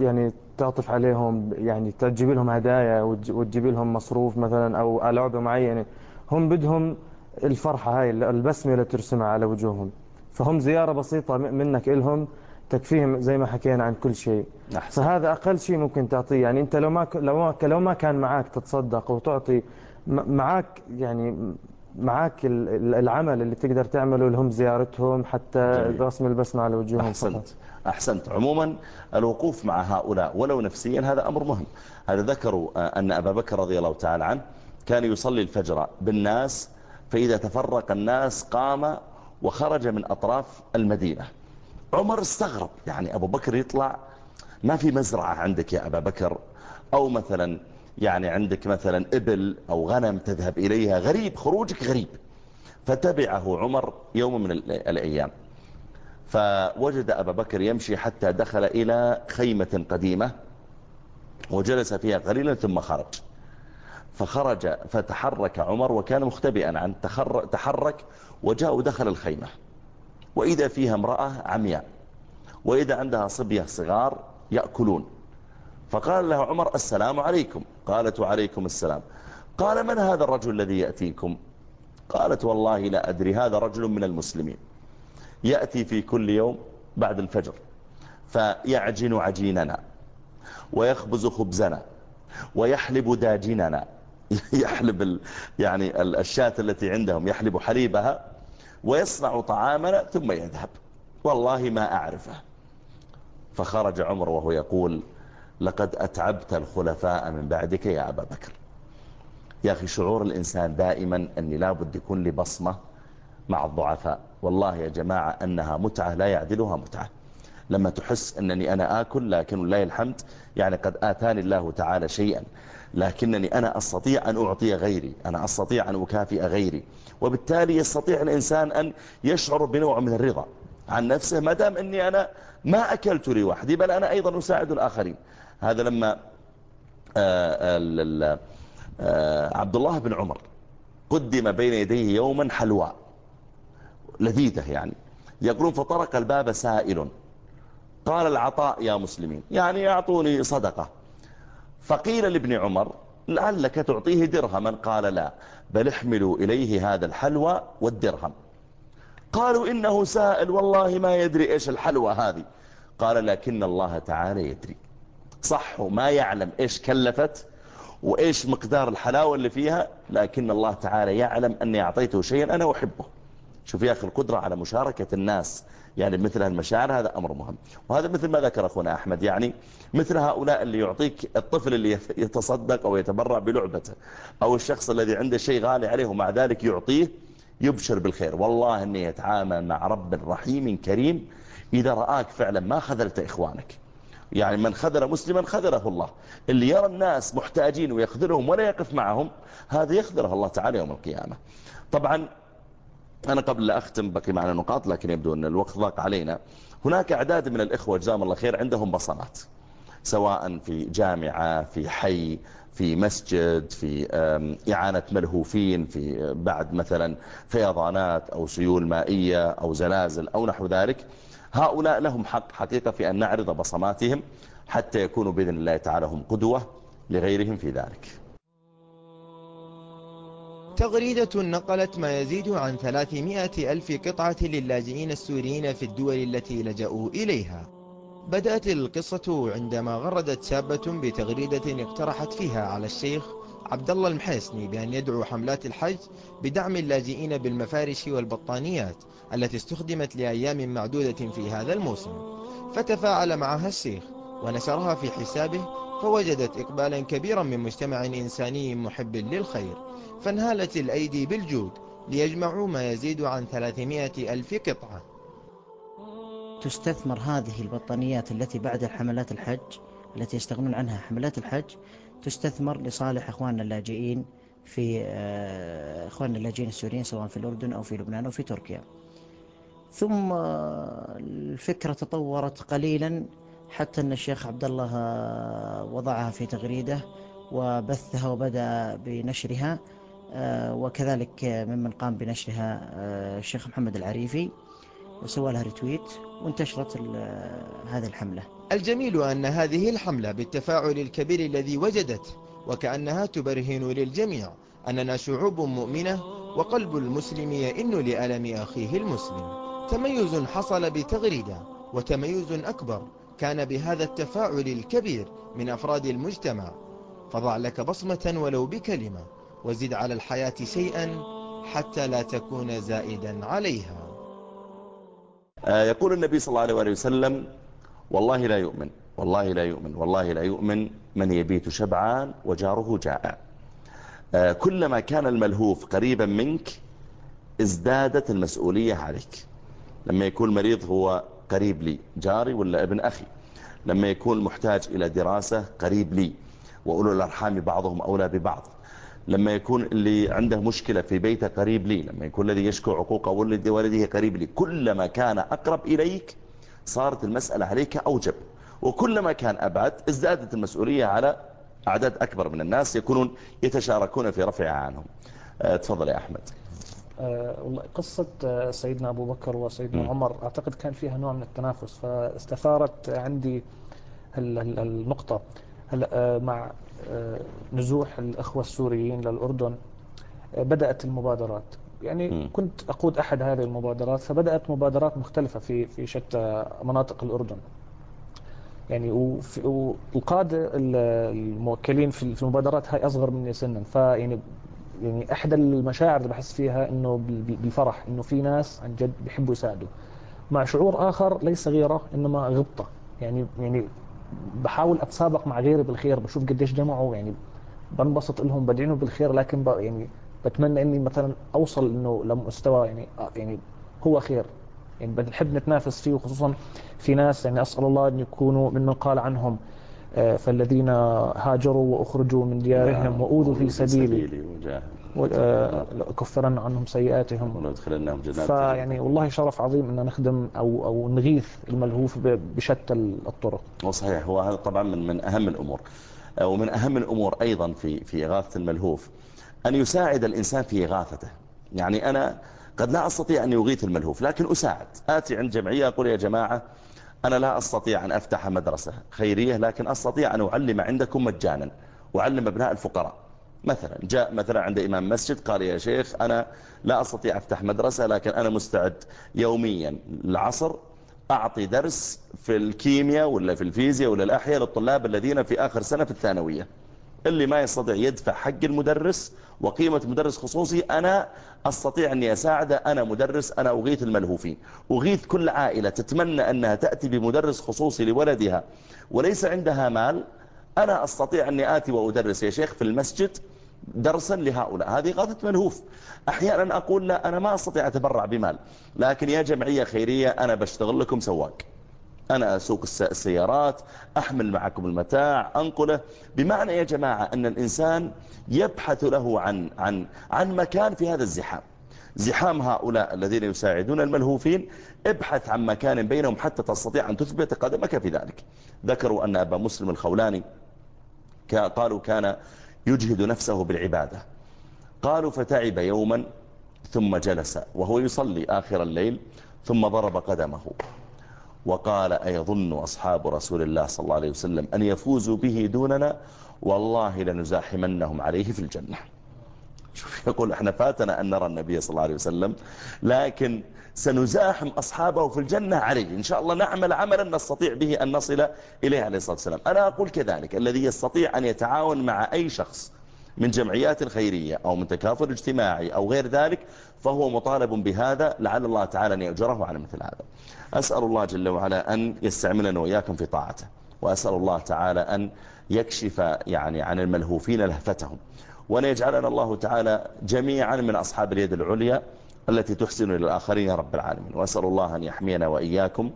S10: يعني تعطف عليهم يعني تجيب لهم هدايا وتجيب لهم مصروف مثلا أو لعبة معينة هم بدهم الفرحة هاي البسمة اللي ترسمها على وجوههم فهم زيارة بسيطة منك إلهم تكفيهم زي ما حكينا عن كل شيء
S2: أحسن.
S10: فهذا أقل شيء ممكن تعطيه يعني أنت لو ما لو ما لو ما كان معك تتصدق وتعطي معك يعني معك العمل اللي تقدر تعمله لهم زيارتهم حتى جميل. رسم البسمة على وجوههم
S2: أحسنت فقط. أحسنت. عموما الوقوف مع هؤلاء ولو نفسيا هذا أمر مهم. هذا ذكروا أن أبا بكر رضي الله تعالى عنه كان يصلي الفجر بالناس فإذا تفرق الناس قام وخرج من أطراف المدينة. عمر استغرب يعني أبو بكر يطلع ما في مزرعة عندك يا أبا بكر؟ أو مثلا يعني عندك مثلا إبل أو غنم تذهب إليها غريب خروجك غريب. فتبعه عمر يوم من الأيام. فوجد أبا بكر يمشي حتى دخل إلى خيمة قديمة وجلس فيها قليلا ثم خرج. فخرج فتحرك عمر وكان مختبئا عن تحرك وجاء ودخل الخيمة. وإذا فيها امرأة عمياء وإذا عندها صبية صغار يأكلون. فقال له عمر السلام عليكم. قالت وعليكم السلام. قال من هذا الرجل الذي يأتيكم؟ قالت والله لا أدري هذا رجل من المسلمين. يأتي في كل يوم بعد الفجر فيعجن عجيننا ويخبز خبزنا ويحلب داجننا. يحلب يعني الشاة التي عندهم يحلب حليبها ويصنع طعامنا ثم يذهب. والله ما أعرفه. فخرج عمر وهو يقول لقد أتعبت الخلفاء من بعدك يا أبا بكر. يا أخي شعور الإنسان دائما أني لابد يكون لي بصمة مع الضعفاء. والله يا جماعة أنها متعة لا يعدلها متعة. لما تحس أنني أنا آكل لكن لا الحمد يعني قد آتاني الله تعالى شيئا لكنني أنا أستطيع أن أعطي غيري أنا أستطيع أن أكافئ غيري. وبالتالي يستطيع الإنسان أن يشعر بنوع من الرضا عن نفسه ما دام أني أنا ما أكلت لي وحدي بل أنا أيضا أساعد الآخرين. هذا لما آه، آه، عبد الله بن عمر قدم بين يديه يوما حلواء لذيذة يعني. يقولون فطرق الباب سائل. قال العطاء يا مسلمين يعني يعطوني صدقة. فقيل لابن عمر لعلك تعطيه درهما؟ قال لا بل احملوا إليه هذا الحلوى والدرهم. قالوا إنه سائل والله ما يدري إيش الحلوى هذه. قال لكن الله تعالى يدري. صح ما يعلم إيش كلفت وإيش مقدار الحلاوة اللي فيها لكن الله تعالى يعلم أني أعطيته شيئا أنا أحبه. شوف يا أخي القدرة على مشاركة الناس يعني مثل المشاعر هذا أمر مهم. وهذا مثل ما ذكر أخونا أحمد يعني مثل هؤلاء اللي يعطيك الطفل اللي يتصدق أو يتبرع بلعبته أو الشخص الذي عنده شيء غالي عليه ومع ذلك يعطيه يبشر بالخير. والله أني يتعامل مع رب رحيم كريم إذا رآك فعلا ما خذلت إخوانك. يعني من خذل مسلما خذله الله. اللي يرى الناس محتاجين ويخذلهم ولا يقف معهم هذا يخذله الله تعالى يوم القيامة. طبعا أنا قبل لا أختم بقي معنا نقاط لكن يبدو أن الوقت ضاق علينا. هناك أعداد من الإخوة جزاهم الله خير عندهم بصمات سواء في جامعة في حي في مسجد في إعانة ملهوفين في بعد مثلا فيضانات أو سيول مائية أو زلازل أو نحو ذلك. هؤلاء لهم حق حقيقة في أن نعرض بصماتهم حتى يكونوا بإذن الله تعالى هم قدوة لغيرهم في ذلك.
S16: تغريدة نقلت ما يزيد عن 300 ألف قطعة للاجئين السوريين في الدول التي لجأوا إليها. بدأت القصة عندما غردت شابة بتغريدة اقترحت فيها على الشيخ عبد الله المحيسني بأن يدعو حملات الحج بدعم اللاجئين بالمفارش والبطانيات التي استخدمت لأيام معدودة في هذا الموسم. فتفاعل معها الشيخ ونشرها في حسابه فوجدت إقبالا كبيرا من مجتمع إنساني محب للخير. فانهالت الأيدي بالجود ليجمعوا ما يزيد عن 300 ألف قطعة.
S17: تستثمر هذه البطانيات التي بعد حملات الحج التي يستغنون عنها حملات الحج تستثمر لصالح أخواننا اللاجئين في آه، أخواننا اللاجئين السوريين سواء في الأردن أو في لبنان أو في تركيا. ثم الفكرة تطورت قليلا حتى أن الشيخ عبد الله آه، وضعها في تغريدة وبثها وبدأ بنشرها. آه، وكذلك ممن قام بنشرها الشيخ محمد العريفي وسوى لها ريتويت وانتشرت هذه الحملة.
S16: الجميل أن هذه الحملة بالتفاعل الكبير الذي وجدت وكأنها تبرهن للجميع أننا شعوب مؤمنة وقلب المسلم يئن لألم أخيه المسلم. تميز حصل بتغريدة وتميز أكبر كان بهذا التفاعل الكبير من أفراد المجتمع. فضع لك بصمة ولو بكلمة وزد على الحياة شيئا حتى لا تكون زائدا عليها.
S2: آه، يقول النبي صلى الله عليه وسلم والله لا يؤمن والله لا يؤمن والله لا يؤمن من يبيت شبعان وجاره جائع آه، كلما كان الملهوف قريبا منك ازدادت المسؤولية عليك. لما يكون مريض هو قريب لي جاري ولا ابن أخي. لما يكون محتاج إلى دراسة قريب لي وأولو الأرحام بعضهم أولى ببعض. لما يكون اللي عنده مشكلة في بيته قريب لي لما يكون الذي يشكو عقوق ولده قريب لي كلما كان أقرب إليك صارت المسألة عليك أوجب. وكلما كان أبعد ازدادت المسؤولية على أعداد أكبر من الناس يكونون يتشاركون في رفعها عنهم. أه، تفضل يا أحمد.
S11: والله قصة أه، سيدنا أبو بكر وسيدنا م. عمر أعتقد كان فيها نوع من التنافس فاستثارت عندي النقطة. هلا مع نزوح الأخوة السوريين للأردن بدأت المبادرات. يعني. كنت أقود أحد هذه المبادرات فبدأت مبادرات مختلفة في في شتى مناطق الأردن. يعني والقادة الموكلين في المبادرات هاي أصغر مني سنا. فيعني يعني أحد المشاعر اللي بحس فيها إنه بالفرح إنه في ناس عن جد بيحبوا يساعدوا. مع شعور آخر ليس غيره إنما غبطة. يعني يعني بحاول أتسابق مع غيري بالخير بشوف قديش جمعوا يعني بنبسط لهم بدعينه بالخير لكن. يعني بتمنى إني مثلا أوصل إنه لمستوى يعني آه، يعني هو خير يعني بنحب نتنافس فيه وخصوصا في ناس يعني أسأل الله أن يكونوا ممن قال عنهم فالذين هاجروا وأخرجوا من ديارهم وأوذوا في سبيلي. آه، كفرن عنهم سيئاتهم.
S2: وندخلنهم جنات.
S11: فيعني والله شرف عظيم إن نخدم أو أو نغيث الملهوف بشتى الطرق.
S2: هو صحيح. هو هذا طبعا من من أهم الأمور. آه، ومن أهم الأمور أيضا في في إغاثة الملهوف أن يساعد الإنسان في إغاثته. يعني أنا قد لا أستطيع أن يغيث الملهوف لكن أساعد. آتي عند جمعية أقول يا جماعة أنا لا أستطيع أن أفتح مدرسة خيرية لكن أستطيع أن أعلم عندكم مجانا أعلم أبناء الفقراء. مثلا جاء مثلا عند إمام مسجد قال يا شيخ أنا لا أستطيع أفتح مدرسة لكن أنا مستعد يوميا العصر أعطي درس في الكيمياء ولا في الفيزياء ولا الأحياء للطلاب الذين في آخر سنة في الثانوية. اللي ما يستطيع يدفع حق المدرس وقيمة مدرس خصوصي أنا أستطيع أني أساعده أنا مدرس أنا أغيث الملهوفين. أغيث كل عائلة تتمنى أنها تأتي بمدرس خصوصي لولدها وليس عندها مال. أنا أستطيع أني آتي وأدرس يا شيخ في المسجد درسا لهؤلاء. هذه غاثة ملهوف. أحيانا أقول لا أنا ما أستطيع أتبرع بمال لكن يا جمعية خيرية أنا بشتغل لكم سواق. أنا أسوق الس- السيارات أحمل معكم المتاع أنقله. بمعنى يا جماعة أن الإنسان يبحث له عن, عن, عن مكان في هذا الزحام. زحام هؤلاء الذين يساعدون الملهوفين ابحث عن مكان بينهم حتى تستطيع أن تثبت قدمك في ذلك. ذكروا أن أبا مسلم الخولاني قالوا كان يجهد نفسه بالعبادة. قالوا فتعب يوما ثم جلس وهو يصلي آخر الليل ثم ضرب قدمه. وقال أيظن أصحاب رسول الله صلى الله عليه وسلم أن يفوزوا به دوننا؟ والله لنزاحمنهم عليه في الجنة. شوف يقول إحنا فاتنا أن نرى النبي صلى الله عليه وسلم لكن سنزاحم أصحابه في الجنة عليه. إن شاء الله نعمل عملا نستطيع به أن نصل إليه عليه الصلاة والسلام. أنا أقول كذلك الذي يستطيع أن يتعاون مع أي شخص من جمعيات خيرية أو من تكافل اجتماعي أو غير ذلك فهو مطالب بهذا لعل الله تعالى أن يأجره على مثل هذا. أسأل الله جل وعلا أن يستعملنا وإياكم في طاعته وأسأل الله تعالى أن يكشف يعني عن الملهوفين لهفتهم وأن يجعلنا الله تعالى جميعا من أصحاب اليد العليا التي تحسن إلى الآخرين يا رب العالمين. وأسأل الله أن يحمينا وإياكم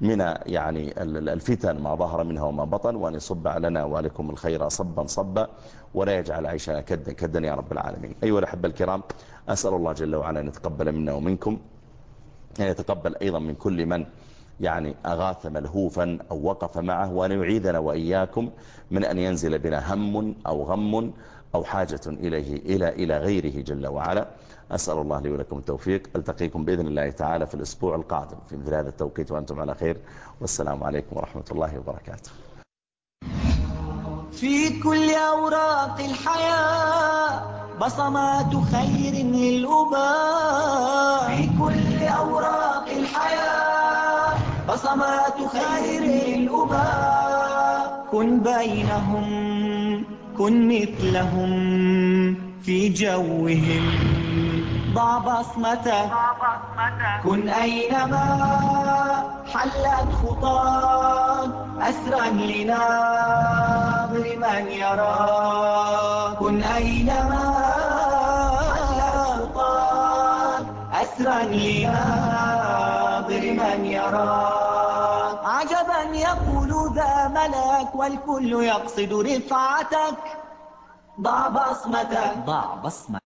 S2: من يعني الفتن ما ظهر منها وما بطن وأن يصب علينا وعليكم الخير صبا صبا ولا يجعل عيشنا كدا كدا يا رب العالمين. أيها الأحبة الكرام أسأل الله جل وعلا أن يتقبل منا ومنكم أن يتقبل أيضا من كل من يعني أغاث ملهوفا أو وقف معه وأن يعيذنا وإياكم من أن ينزل بنا هم أو غم أو حاجة إليه إلى إلى غيره جل وعلا. أسأل الله لي ولكم التوفيق. ألتقيكم بإذن الله تعالى في الأسبوع القادم. في مثل هذا التوقيت وأنتم على خير. والسلام عليكم ورحمة الله وبركاته.
S1: في كل أوراق الحياة بصمات خير للأباء في كل أوراق الحياة بصمات خير للأباء كن بينهم كن مثلهم في جوهم. ضع بصمتك كن أينما حلت خطاك أسرا لناظر من يراك كن أينما حلت خطاك أسرا لناظر من يراك عجبا يقول ذا ملك والكل يقصد رفعتك. ضع بصمتك ضع بصمتك